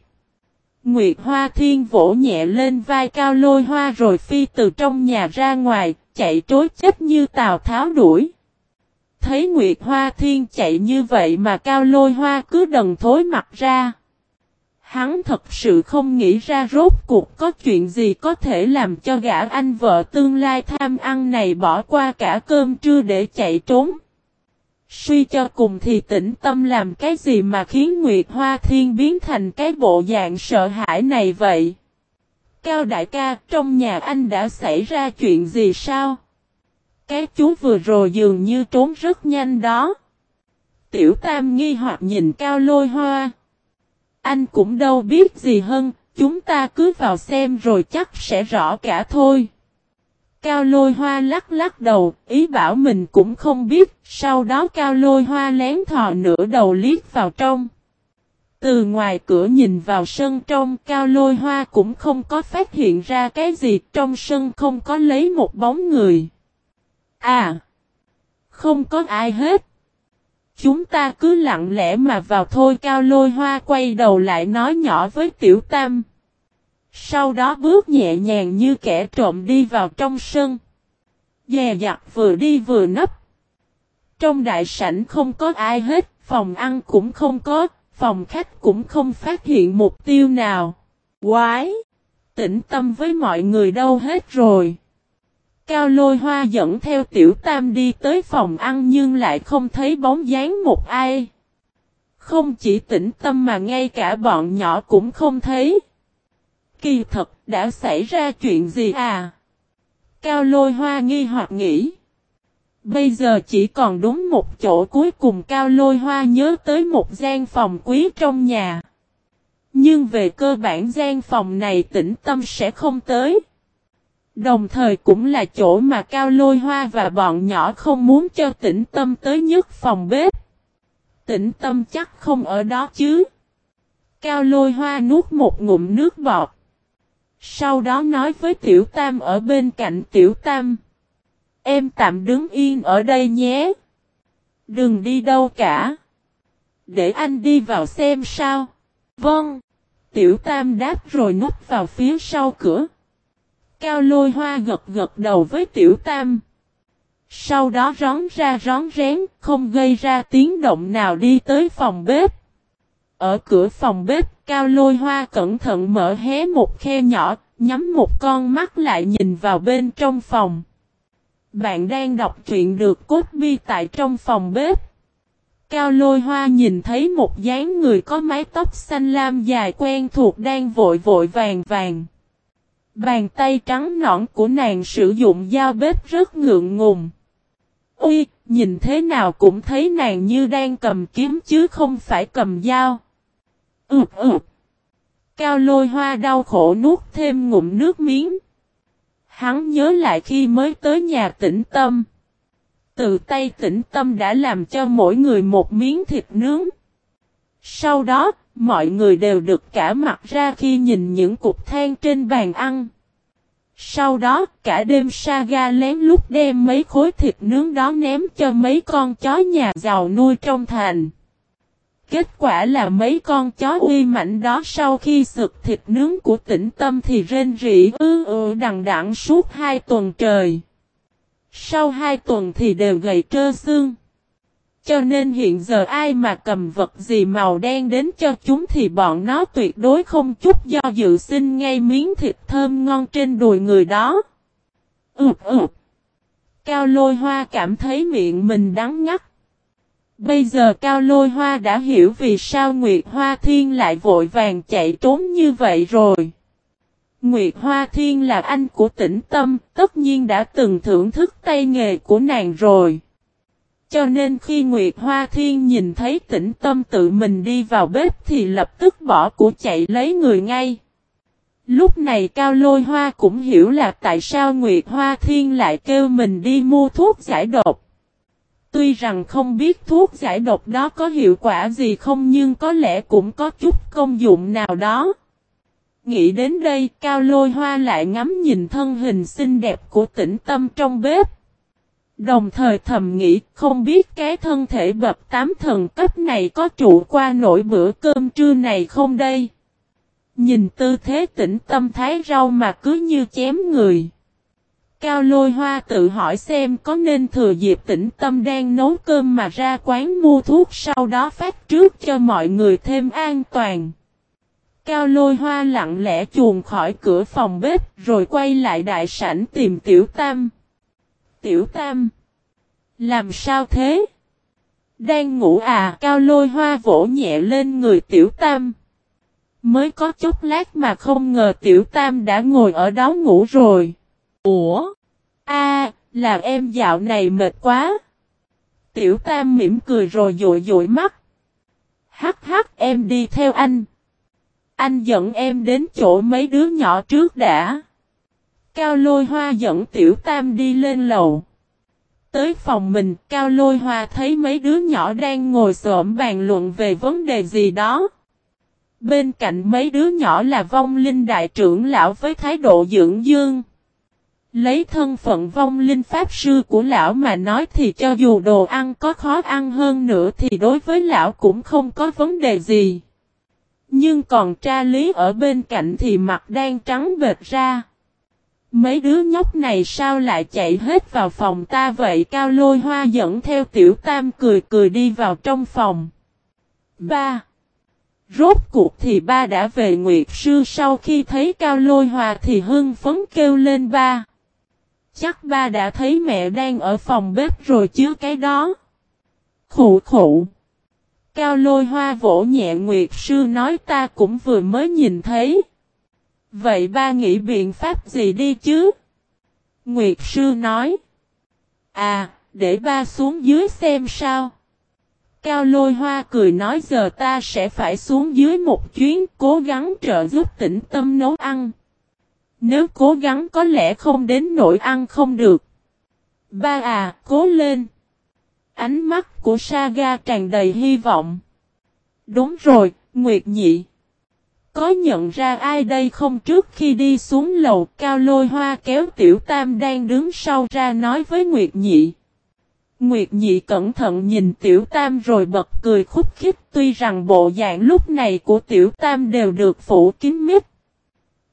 Nguyệt Hoa Thiên vỗ nhẹ lên vai cao lôi hoa rồi phi từ trong nhà ra ngoài, chạy trối chết như Tào Tháo đuổi. Thấy Nguyệt Hoa Thiên chạy như vậy mà cao lôi hoa cứ đần thối mặt ra. Hắn thật sự không nghĩ ra rốt cuộc có chuyện gì có thể làm cho gã anh vợ tương lai tham ăn này bỏ qua cả cơm trưa để chạy trốn. Suy cho cùng thì tĩnh tâm làm cái gì mà khiến Nguyệt Hoa Thiên biến thành cái bộ dạng sợ hãi này vậy? Cao đại ca, trong nhà anh đã xảy ra chuyện gì sao? Cái chú vừa rồi dường như trốn rất nhanh đó. Tiểu Tam nghi hoặc nhìn Cao lôi hoa. Anh cũng đâu biết gì hơn, chúng ta cứ vào xem rồi chắc sẽ rõ cả thôi. Cao lôi hoa lắc lắc đầu, ý bảo mình cũng không biết, sau đó cao lôi hoa lén thò nửa đầu liếc vào trong. Từ ngoài cửa nhìn vào sân trong cao lôi hoa cũng không có phát hiện ra cái gì trong sân không có lấy một bóng người. À! Không có ai hết. Chúng ta cứ lặng lẽ mà vào thôi cao lôi hoa quay đầu lại nói nhỏ với tiểu tam. Sau đó bước nhẹ nhàng như kẻ trộm đi vào trong sân. Dè dặt vừa đi vừa nấp. Trong đại sảnh không có ai hết, phòng ăn cũng không có, phòng khách cũng không phát hiện mục tiêu nào. Quái! Tĩnh tâm với mọi người đâu hết rồi. Cao lôi hoa dẫn theo tiểu tam đi tới phòng ăn nhưng lại không thấy bóng dáng một ai. Không chỉ tĩnh tâm mà ngay cả bọn nhỏ cũng không thấy. Kỳ thật, đã xảy ra chuyện gì à? Cao lôi hoa nghi hoặc nghĩ. Bây giờ chỉ còn đúng một chỗ cuối cùng cao lôi hoa nhớ tới một gian phòng quý trong nhà. Nhưng về cơ bản gian phòng này tĩnh tâm sẽ không tới. Đồng thời cũng là chỗ mà Cao Lôi Hoa và bọn nhỏ không muốn cho tĩnh tâm tới nhất phòng bếp. Tĩnh tâm chắc không ở đó chứ. Cao Lôi Hoa nuốt một ngụm nước bọt. Sau đó nói với Tiểu Tam ở bên cạnh Tiểu Tam. Em tạm đứng yên ở đây nhé. Đừng đi đâu cả. Để anh đi vào xem sao. Vâng. Tiểu Tam đáp rồi núp vào phía sau cửa. Cao lôi hoa gật gật đầu với tiểu tam. Sau đó rón ra rón rén, không gây ra tiếng động nào đi tới phòng bếp. Ở cửa phòng bếp, cao lôi hoa cẩn thận mở hé một khe nhỏ, nhắm một con mắt lại nhìn vào bên trong phòng. Bạn đang đọc truyện được cốt bi tại trong phòng bếp. Cao lôi hoa nhìn thấy một dáng người có mái tóc xanh lam dài quen thuộc đang vội vội vàng vàng. Bàn tay trắng nõn của nàng sử dụng dao bếp rất ngượng ngùng. Ui, nhìn thế nào cũng thấy nàng như đang cầm kiếm chứ không phải cầm dao. Ừ ừ. Cao lôi hoa đau khổ nuốt thêm ngụm nước miếng. Hắn nhớ lại khi mới tới nhà tĩnh tâm. Từ tay tĩnh tâm đã làm cho mỗi người một miếng thịt nướng. Sau đó, Mọi người đều được cả mặt ra khi nhìn những cục than trên bàn ăn. Sau đó, cả đêm Saga lén lút đem mấy khối thịt nướng đó ném cho mấy con chó nhà giàu nuôi trong thành. Kết quả là mấy con chó uy mạnh đó sau khi sực thịt nướng của tĩnh tâm thì rên rỉ ư ư đằng đẵng suốt hai tuần trời. Sau hai tuần thì đều gầy trơ xương. Cho nên hiện giờ ai mà cầm vật gì màu đen đến cho chúng thì bọn nó tuyệt đối không chút do dự xin ngay miếng thịt thơm ngon trên đùi người đó. Ụp ụp. Cao lôi hoa cảm thấy miệng mình đắng ngắt. Bây giờ Cao Lôi Hoa đã hiểu vì sao Nguyệt Hoa Thiên lại vội vàng chạy trốn như vậy rồi. Nguyệt Hoa Thiên là anh của tĩnh tâm, tất nhiên đã từng thưởng thức tay nghề của nàng rồi. Cho nên khi Nguyệt Hoa Thiên nhìn thấy tĩnh tâm tự mình đi vào bếp thì lập tức bỏ của chạy lấy người ngay. Lúc này Cao Lôi Hoa cũng hiểu là tại sao Nguyệt Hoa Thiên lại kêu mình đi mua thuốc giải độc. Tuy rằng không biết thuốc giải độc đó có hiệu quả gì không nhưng có lẽ cũng có chút công dụng nào đó. Nghĩ đến đây, Cao Lôi Hoa lại ngắm nhìn thân hình xinh đẹp của tĩnh tâm trong bếp. Đồng thời thầm nghĩ, không biết cái thân thể bập tám thần cấp này có trụ qua nổi bữa cơm trưa này không đây. Nhìn tư thế tĩnh tâm thái rau mà cứ như chém người. Cao lôi hoa tự hỏi xem có nên thừa dịp tĩnh tâm đang nấu cơm mà ra quán mua thuốc sau đó phát trước cho mọi người thêm an toàn. Cao lôi hoa lặng lẽ chuồn khỏi cửa phòng bếp rồi quay lại đại sảnh tìm tiểu tam. Tiểu Tam. Làm sao thế? Đang ngủ à? Cao lôi hoa vỗ nhẹ lên người Tiểu Tam. Mới có chút lát mà không ngờ Tiểu Tam đã ngồi ở đó ngủ rồi. Ủa? a là em dạo này mệt quá. Tiểu Tam mỉm cười rồi dụi dụi mắt. Hắc hắc em đi theo anh. Anh dẫn em đến chỗ mấy đứa nhỏ trước đã. Cao lôi hoa dẫn tiểu tam đi lên lầu. Tới phòng mình, Cao lôi hoa thấy mấy đứa nhỏ đang ngồi xổm bàn luận về vấn đề gì đó. Bên cạnh mấy đứa nhỏ là vong linh đại trưởng lão với thái độ dưỡng dương. Lấy thân phận vong linh pháp sư của lão mà nói thì cho dù đồ ăn có khó ăn hơn nữa thì đối với lão cũng không có vấn đề gì. Nhưng còn tra lý ở bên cạnh thì mặt đang trắng bệt ra. Mấy đứa nhóc này sao lại chạy hết vào phòng ta vậy cao lôi hoa dẫn theo tiểu tam cười cười đi vào trong phòng. Ba. Rốt cuộc thì ba đã về Nguyệt Sư sau khi thấy cao lôi hòa thì hưng phấn kêu lên ba. Chắc ba đã thấy mẹ đang ở phòng bếp rồi chứ cái đó. Khủ khủ. Cao lôi hoa vỗ nhẹ Nguyệt Sư nói ta cũng vừa mới nhìn thấy. Vậy ba nghĩ biện pháp gì đi chứ? Nguyệt Sư nói. À, để ba xuống dưới xem sao. Cao lôi hoa cười nói giờ ta sẽ phải xuống dưới một chuyến cố gắng trợ giúp tĩnh tâm nấu ăn. Nếu cố gắng có lẽ không đến nỗi ăn không được. Ba à, cố lên. Ánh mắt của Saga tràn đầy hy vọng. Đúng rồi, Nguyệt Nhị. Có nhận ra ai đây không trước khi đi xuống lầu cao lôi hoa kéo tiểu tam đang đứng sau ra nói với Nguyệt Nhị. Nguyệt Nhị cẩn thận nhìn tiểu tam rồi bật cười khúc khích tuy rằng bộ dạng lúc này của tiểu tam đều được phủ kín mít.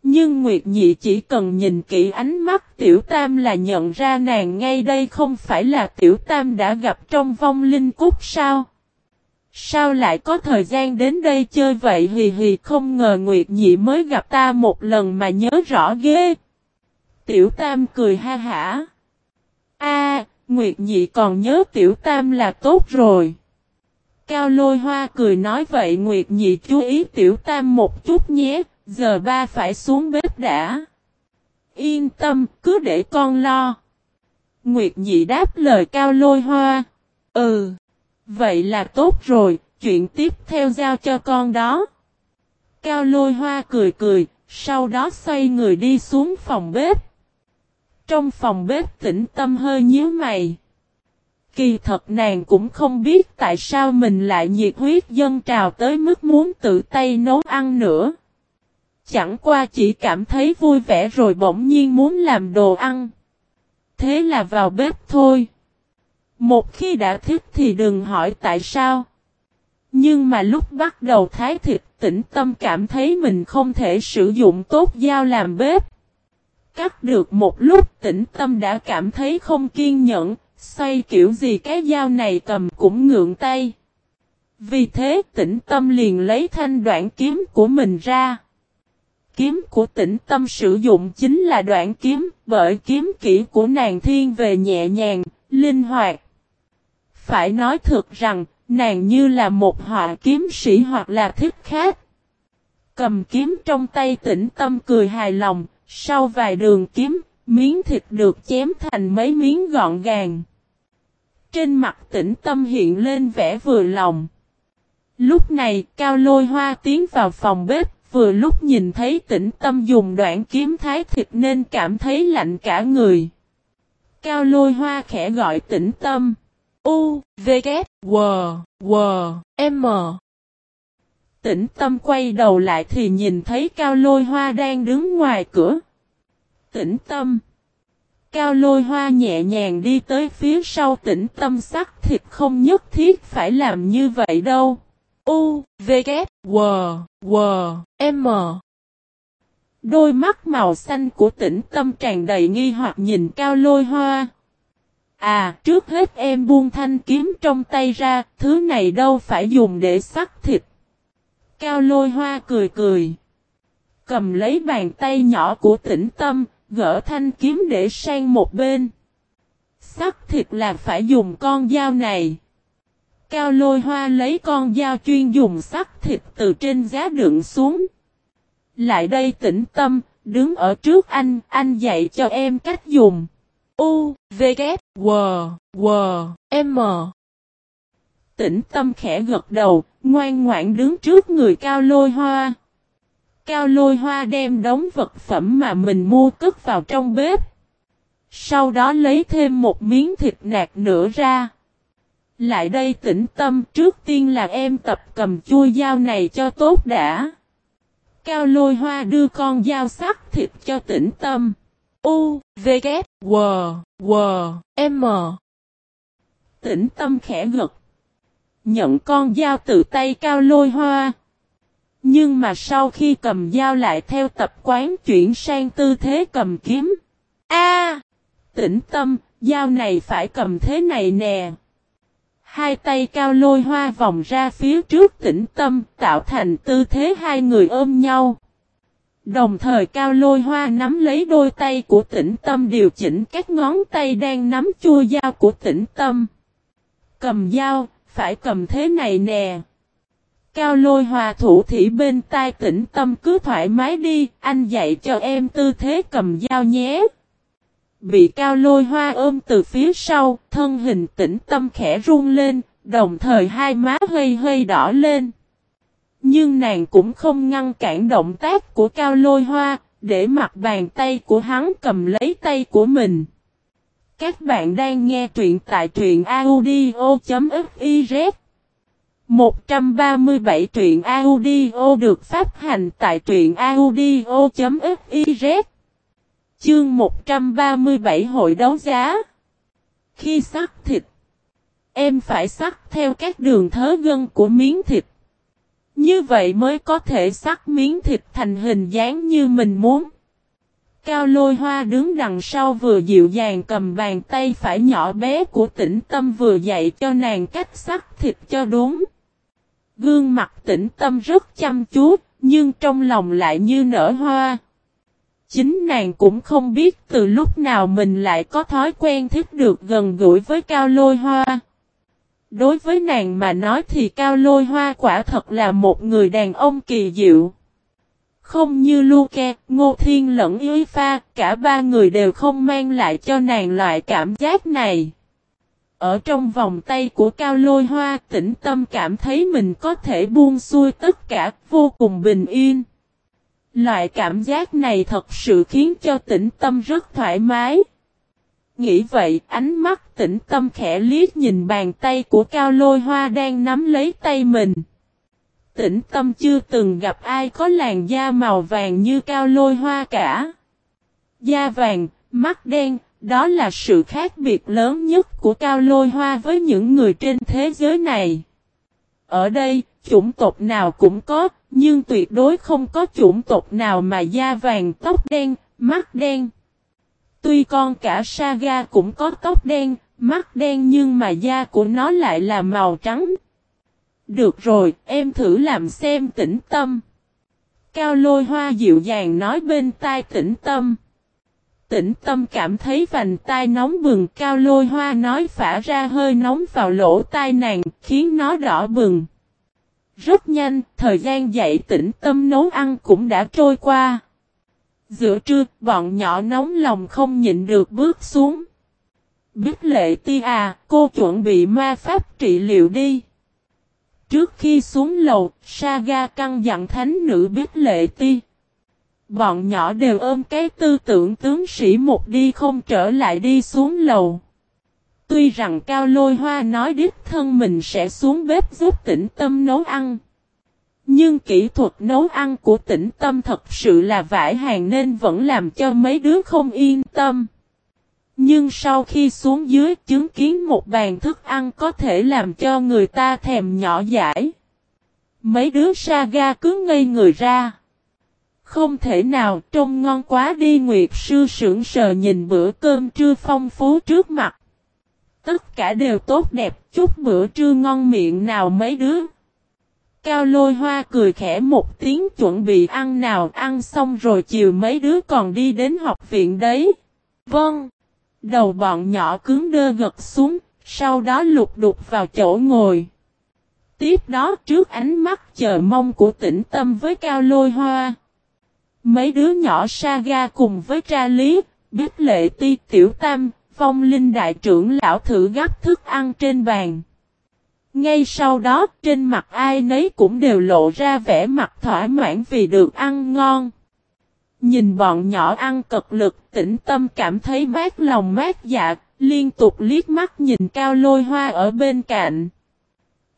Nhưng Nguyệt Nhị chỉ cần nhìn kỹ ánh mắt Tiểu Tam là nhận ra nàng ngay đây không phải là Tiểu Tam đã gặp trong vong linh cúc sao? Sao lại có thời gian đến đây chơi vậy hì hì không ngờ Nguyệt Nhị mới gặp ta một lần mà nhớ rõ ghê. Tiểu Tam cười ha hả. A, Nguyệt Nhị còn nhớ Tiểu Tam là tốt rồi. Cao lôi hoa cười nói vậy Nguyệt Nhị chú ý Tiểu Tam một chút nhé, Giờ ba phải xuống bếp đã. Yên tâm, cứ để con lo. Nguyệt nhị đáp lời cao lôi hoa. Ừ. Vậy là tốt rồi, chuyện tiếp theo giao cho con đó. Cao lôi hoa cười cười, sau đó xoay người đi xuống phòng bếp. Trong phòng bếp tĩnh tâm hơi nhíu mày. Kỳ thật nàng cũng không biết tại sao mình lại nhiệt huyết dân trào tới mức muốn tự tay nấu ăn nữa. Chẳng qua chỉ cảm thấy vui vẻ rồi bỗng nhiên muốn làm đồ ăn. Thế là vào bếp thôi. Một khi đã thích thì đừng hỏi tại sao. Nhưng mà lúc bắt đầu thái thịt tĩnh tâm cảm thấy mình không thể sử dụng tốt dao làm bếp. Cắt được một lúc tĩnh tâm đã cảm thấy không kiên nhẫn, xoay kiểu gì cái dao này cầm cũng ngượng tay. Vì thế tĩnh tâm liền lấy thanh đoạn kiếm của mình ra kiếm của tĩnh tâm sử dụng chính là đoạn kiếm, bởi kiếm kỹ của nàng thiên về nhẹ nhàng, linh hoạt. Phải nói thật rằng, nàng như là một họa kiếm sĩ hoặc là thích khác. Cầm kiếm trong tay tĩnh tâm cười hài lòng, sau vài đường kiếm, miếng thịt được chém thành mấy miếng gọn gàng. Trên mặt tĩnh tâm hiện lên vẻ vừa lòng. Lúc này, Cao Lôi Hoa tiến vào phòng bếp, Vừa lúc nhìn thấy tĩnh tâm dùng đoạn kiếm thái thịt nên cảm thấy lạnh cả người. Cao lôi hoa khẽ gọi tĩnh tâm. U, V, K, W, W, M. Tĩnh tâm quay đầu lại thì nhìn thấy cao lôi hoa đang đứng ngoài cửa. Tĩnh tâm. Cao lôi hoa nhẹ nhàng đi tới phía sau tĩnh tâm sắc thịt không nhất thiết phải làm như vậy đâu. U, V, K, W, W, M. Đôi mắt màu xanh của tĩnh tâm tràn đầy nghi hoặc nhìn cao lôi hoa. À, trước hết em buông thanh kiếm trong tay ra, thứ này đâu phải dùng để sắc thịt. Cao lôi hoa cười cười. Cầm lấy bàn tay nhỏ của tĩnh tâm, gỡ thanh kiếm để sang một bên. Sắc thịt là phải dùng con dao này. Cao lôi hoa lấy con dao chuyên dùng sắc thịt từ trên giá đựng xuống. Lại đây tĩnh tâm, đứng ở trước anh, anh dạy cho em cách dùng. U, V, K, W, W, M. Tĩnh tâm khẽ gật đầu, ngoan ngoãn đứng trước người cao lôi hoa. Cao lôi hoa đem đống vật phẩm mà mình mua cất vào trong bếp. Sau đó lấy thêm một miếng thịt nạc nữa ra. Lại đây tĩnh tâm trước tiên là em tập cầm chui dao này cho tốt đã. Cao lôi hoa đưa con dao sắc thịt cho tĩnh tâm. U, V, K, W, W, M. Tĩnh tâm khẽ gật. Nhận con dao từ tay cao lôi hoa. Nhưng mà sau khi cầm dao lại theo tập quán chuyển sang tư thế cầm kiếm. A, Tĩnh tâm, dao này phải cầm thế này nè. Hai tay cao lôi hoa vòng ra phía trước tĩnh tâm tạo thành tư thế hai người ôm nhau. Đồng thời cao lôi hoa nắm lấy đôi tay của tĩnh tâm điều chỉnh các ngón tay đang nắm chua dao của tĩnh tâm. Cầm dao, phải cầm thế này nè. Cao lôi hòa thủ thỉ bên tai tĩnh tâm cứ thoải mái đi, anh dạy cho em tư thế cầm dao nhé. Bị cao lôi hoa ôm từ phía sau, thân hình tĩnh tâm khẽ run lên, đồng thời hai má hơi hơi đỏ lên. Nhưng nàng cũng không ngăn cản động tác của cao lôi hoa, để mặt bàn tay của hắn cầm lấy tay của mình. Các bạn đang nghe truyện tại truyện audio.fiz 137 truyện audio được phát hành tại truyện audio.fiz Chương 137 hội đấu giá Khi sắc thịt Em phải sắc theo các đường thớ gân của miếng thịt Như vậy mới có thể sắc miếng thịt thành hình dáng như mình muốn Cao lôi hoa đứng đằng sau vừa dịu dàng cầm bàn tay phải nhỏ bé của tĩnh tâm vừa dạy cho nàng cách sắc thịt cho đúng. Gương mặt tĩnh tâm rất chăm chú, nhưng trong lòng lại như nở hoa. Chính nàng cũng không biết từ lúc nào mình lại có thói quen thích được gần gũi với cao lôi hoa. Đối với nàng mà nói thì cao lôi hoa quả thật là một người đàn ông kỳ diệu. Không như Luke, Ngô Thiên lẫn Yui Pha, cả ba người đều không mang lại cho nàng loại cảm giác này. Ở trong vòng tay của cao lôi hoa tĩnh tâm cảm thấy mình có thể buông xuôi tất cả vô cùng bình yên. Loại cảm giác này thật sự khiến cho tĩnh tâm rất thoải mái. Nghĩ vậy ánh mắt tĩnh tâm khẽ liếc nhìn bàn tay của cao lôi hoa đang nắm lấy tay mình. Tĩnh tâm chưa từng gặp ai có làn da màu vàng như cao lôi hoa cả. Da vàng, mắt đen, đó là sự khác biệt lớn nhất của cao lôi hoa với những người trên thế giới này. Ở đây, chủng tộc nào cũng có, nhưng tuyệt đối không có chủng tộc nào mà da vàng tóc đen, mắt đen. Tuy con cả Saga cũng có tóc đen, mắt đen nhưng mà da của nó lại là màu trắng. Được rồi, em thử làm xem tĩnh tâm. Cao lôi hoa dịu dàng nói bên tai tĩnh tâm. Tĩnh tâm cảm thấy vành tai nóng bừng cao lôi hoa nói phả ra hơi nóng vào lỗ tai nàng, khiến nó đỏ bừng. Rất nhanh, thời gian dậy tĩnh tâm nấu ăn cũng đã trôi qua. Giữa trưa, bọn nhỏ nóng lòng không nhịn được bước xuống. Biết lệ ti à, cô chuẩn bị ma pháp trị liệu đi. Trước khi xuống lầu, Saga căng dặn thánh nữ biết lệ ti. Bọn nhỏ đều ôm cái tư tưởng tướng sĩ một đi không trở lại đi xuống lầu. Tuy rằng Cao Lôi Hoa nói đích thân mình sẽ xuống bếp giúp tĩnh tâm nấu ăn. Nhưng kỹ thuật nấu ăn của tĩnh tâm thật sự là vải hàng nên vẫn làm cho mấy đứa không yên tâm. Nhưng sau khi xuống dưới chứng kiến một bàn thức ăn có thể làm cho người ta thèm nhỏ dãi. Mấy đứa saga cứ ngây người ra. Không thể nào trông ngon quá đi, Nguyệt sư sững sờ nhìn bữa cơm trưa phong phú trước mặt. Tất cả đều tốt đẹp chút bữa trưa ngon miệng nào mấy đứa. Cao lôi hoa cười khẽ một tiếng chuẩn bị ăn nào ăn xong rồi chiều mấy đứa còn đi đến học viện đấy. Vâng. Đầu bọn nhỏ cứng đơ gật xuống, sau đó lục đục vào chỗ ngồi. Tiếp đó trước ánh mắt chờ mong của tĩnh tâm với cao lôi hoa. Mấy đứa nhỏ Saga cùng với tra lý, biết lệ ti tiểu tam, phong linh đại trưởng lão thử gắp thức ăn trên bàn. Ngay sau đó trên mặt ai nấy cũng đều lộ ra vẻ mặt thỏa mãn vì được ăn ngon. Nhìn bọn nhỏ ăn cực lực tĩnh tâm cảm thấy mát lòng mát dạ, liên tục liếc mắt nhìn cao lôi hoa ở bên cạnh.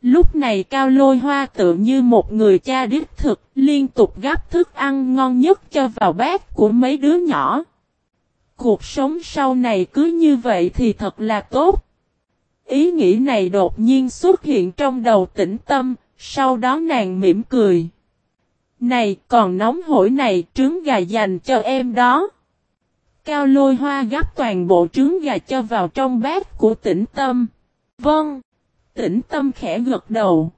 Lúc này cao lôi hoa tự như một người cha đích thực, liên tục gắp thức ăn ngon nhất cho vào bát của mấy đứa nhỏ. Cuộc sống sau này cứ như vậy thì thật là tốt. Ý nghĩ này đột nhiên xuất hiện trong đầu tĩnh tâm, sau đó nàng mỉm cười. Này, còn nóng hổi này, trứng gà dành cho em đó. Cao lôi hoa gắp toàn bộ trứng gà cho vào trong bát của tĩnh tâm. Vâng. Tĩnh tâm khẽ gật đầu.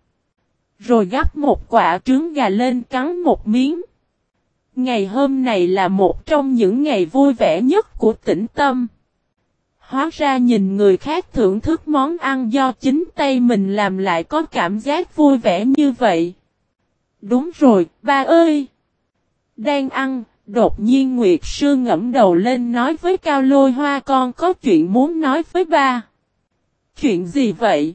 Rồi gắp một quả trứng gà lên cắn một miếng. Ngày hôm này là một trong những ngày vui vẻ nhất của tĩnh tâm. Hóa ra nhìn người khác thưởng thức món ăn do chính tay mình làm lại có cảm giác vui vẻ như vậy. Đúng rồi, ba ơi! Đang ăn, đột nhiên Nguyệt Sư ngẫm đầu lên nói với Cao Lôi Hoa con có chuyện muốn nói với ba. Chuyện gì vậy?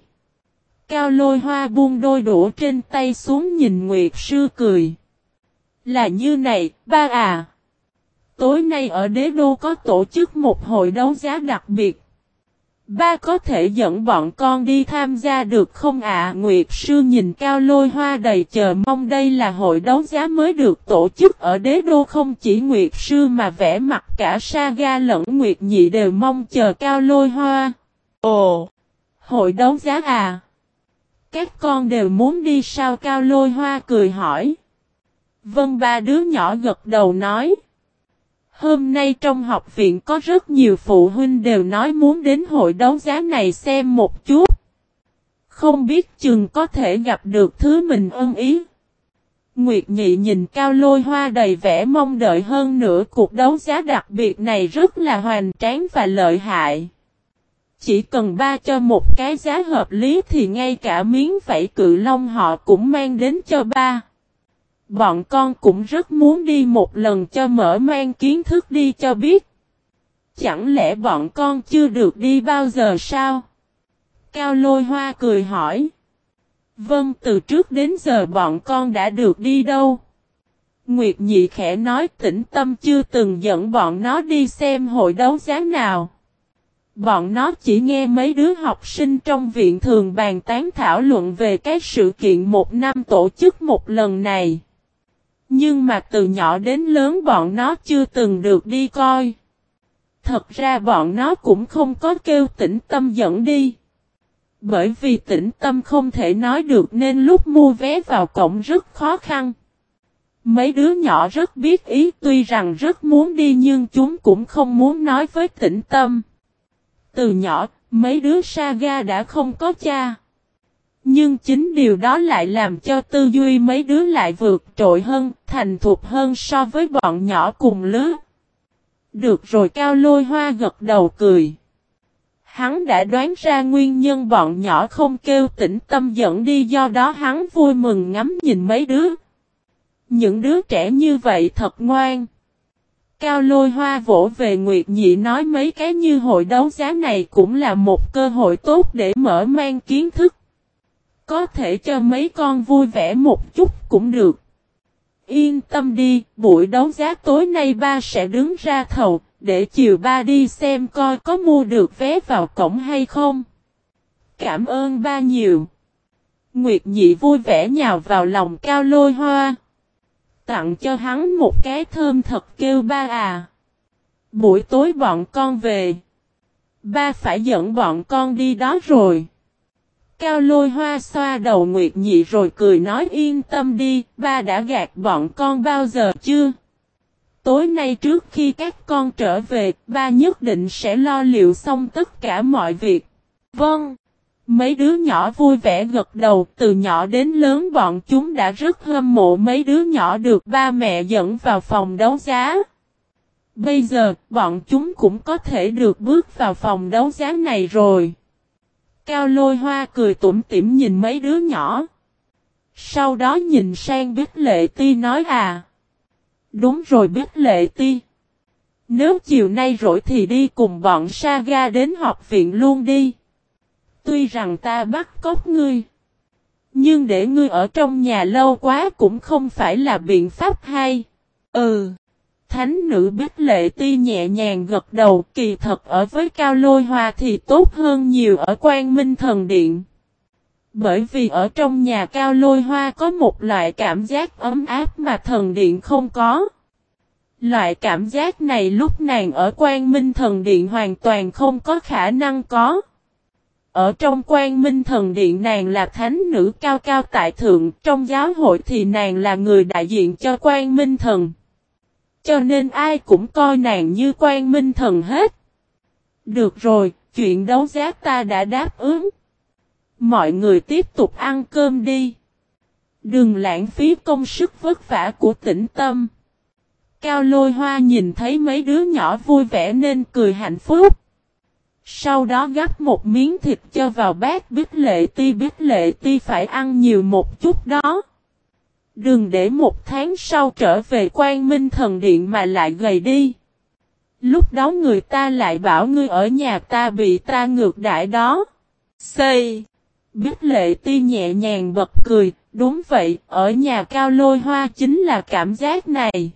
Cao Lôi Hoa buông đôi đũa trên tay xuống nhìn Nguyệt Sư cười. Là như này, ba à! Tối nay ở đế đô có tổ chức một hội đấu giá đặc biệt. Ba có thể dẫn bọn con đi tham gia được không ạ? À, Nguyệt sư nhìn cao lôi hoa đầy chờ mong đây là hội đấu giá mới được tổ chức ở đế đô không chỉ Nguyệt sư mà vẽ mặt cả Saga lẫn Nguyệt nhị đều mong chờ cao lôi hoa. Ồ! Hội đấu giá à? Các con đều muốn đi sao cao lôi hoa cười hỏi. Vân ba đứa nhỏ gật đầu nói. Hôm nay trong học viện có rất nhiều phụ huynh đều nói muốn đến hội đấu giá này xem một chút. Không biết chừng có thể gặp được thứ mình ưng ý. Nguyệt Nhị nhìn cao lôi hoa đầy vẻ mong đợi hơn nữa, cuộc đấu giá đặc biệt này rất là hoành tráng và lợi hại. Chỉ cần ba cho một cái giá hợp lý thì ngay cả miếng vảy cự long họ cũng mang đến cho ba. Bọn con cũng rất muốn đi một lần cho mở mang kiến thức đi cho biết. Chẳng lẽ bọn con chưa được đi bao giờ sao? Cao lôi hoa cười hỏi. Vâng từ trước đến giờ bọn con đã được đi đâu? Nguyệt nhị khẽ nói, tĩnh tâm chưa từng dẫn bọn nó đi xem hội đấu giá nào. Bọn nó chỉ nghe mấy đứa học sinh trong viện thường bàn tán thảo luận về cái sự kiện một năm tổ chức một lần này. Nhưng mà từ nhỏ đến lớn bọn nó chưa từng được đi coi. Thật ra bọn nó cũng không có kêu tĩnh tâm dẫn đi. Bởi vì tĩnh tâm không thể nói được nên lúc mua vé vào cổng rất khó khăn. Mấy đứa nhỏ rất biết ý tuy rằng rất muốn đi nhưng chúng cũng không muốn nói với tĩnh tâm. Từ nhỏ, mấy đứa saga đã không có cha. Nhưng chính điều đó lại làm cho tư duy mấy đứa lại vượt trội hơn, thành thục hơn so với bọn nhỏ cùng lứa. Được rồi cao lôi hoa gật đầu cười. Hắn đã đoán ra nguyên nhân bọn nhỏ không kêu tĩnh tâm dẫn đi do đó hắn vui mừng ngắm nhìn mấy đứa. Những đứa trẻ như vậy thật ngoan. Cao lôi hoa vỗ về Nguyệt Nhị nói mấy cái như hội đấu giá này cũng là một cơ hội tốt để mở mang kiến thức. Có thể cho mấy con vui vẻ một chút cũng được. Yên tâm đi, buổi đấu giá tối nay ba sẽ đứng ra thầu, để chiều ba đi xem coi có mua được vé vào cổng hay không. Cảm ơn ba nhiều. Nguyệt nhị vui vẻ nhào vào lòng cao lôi hoa. Tặng cho hắn một cái thơm thật kêu ba à. Buổi tối bọn con về. Ba phải dẫn bọn con đi đó rồi. Cao lôi hoa xoa đầu Nguyệt Nhị rồi cười nói yên tâm đi, ba đã gạt bọn con bao giờ chưa? Tối nay trước khi các con trở về, ba nhất định sẽ lo liệu xong tất cả mọi việc. Vâng. Mấy đứa nhỏ vui vẻ gật đầu, từ nhỏ đến lớn bọn chúng đã rất hâm mộ mấy đứa nhỏ được ba mẹ dẫn vào phòng đấu giá. Bây giờ, bọn chúng cũng có thể được bước vào phòng đấu giá này rồi. Cao lôi hoa cười tủm tỉm nhìn mấy đứa nhỏ. Sau đó nhìn sang Bích Lệ Ti nói à. Đúng rồi Bích Lệ Ti. Nếu chiều nay rỗi thì đi cùng bọn Saga đến học viện luôn đi. Tuy rằng ta bắt cóc ngươi. Nhưng để ngươi ở trong nhà lâu quá cũng không phải là biện pháp hay. Ừ. Thánh nữ Bích Lệ Ti nhẹ nhàng gật đầu kỳ thật ở với Cao Lôi Hoa thì tốt hơn nhiều ở quan Minh Thần Điện. Bởi vì ở trong nhà cao lôi hoa có một loại cảm giác ấm áp mà thần điện không có. Loại cảm giác này lúc nàng ở quan minh thần điện hoàn toàn không có khả năng có. Ở trong quan minh thần điện nàng là thánh nữ cao cao tại thượng, trong giáo hội thì nàng là người đại diện cho quan minh thần. Cho nên ai cũng coi nàng như quan minh thần hết. Được rồi, chuyện đấu giá ta đã đáp ứng. Mọi người tiếp tục ăn cơm đi. Đừng lãng phí công sức vất vả của tĩnh tâm. Cao lôi hoa nhìn thấy mấy đứa nhỏ vui vẻ nên cười hạnh phúc. Sau đó gắp một miếng thịt cho vào bát biết lệ ti biết lệ ti phải ăn nhiều một chút đó. Đừng để một tháng sau trở về quan minh thần điện mà lại gầy đi. Lúc đó người ta lại bảo ngươi ở nhà ta bị ta ngược đại đó. Xây. Biết lệ ti nhẹ nhàng bật cười. Đúng vậy, ở nhà cao lôi hoa chính là cảm giác này.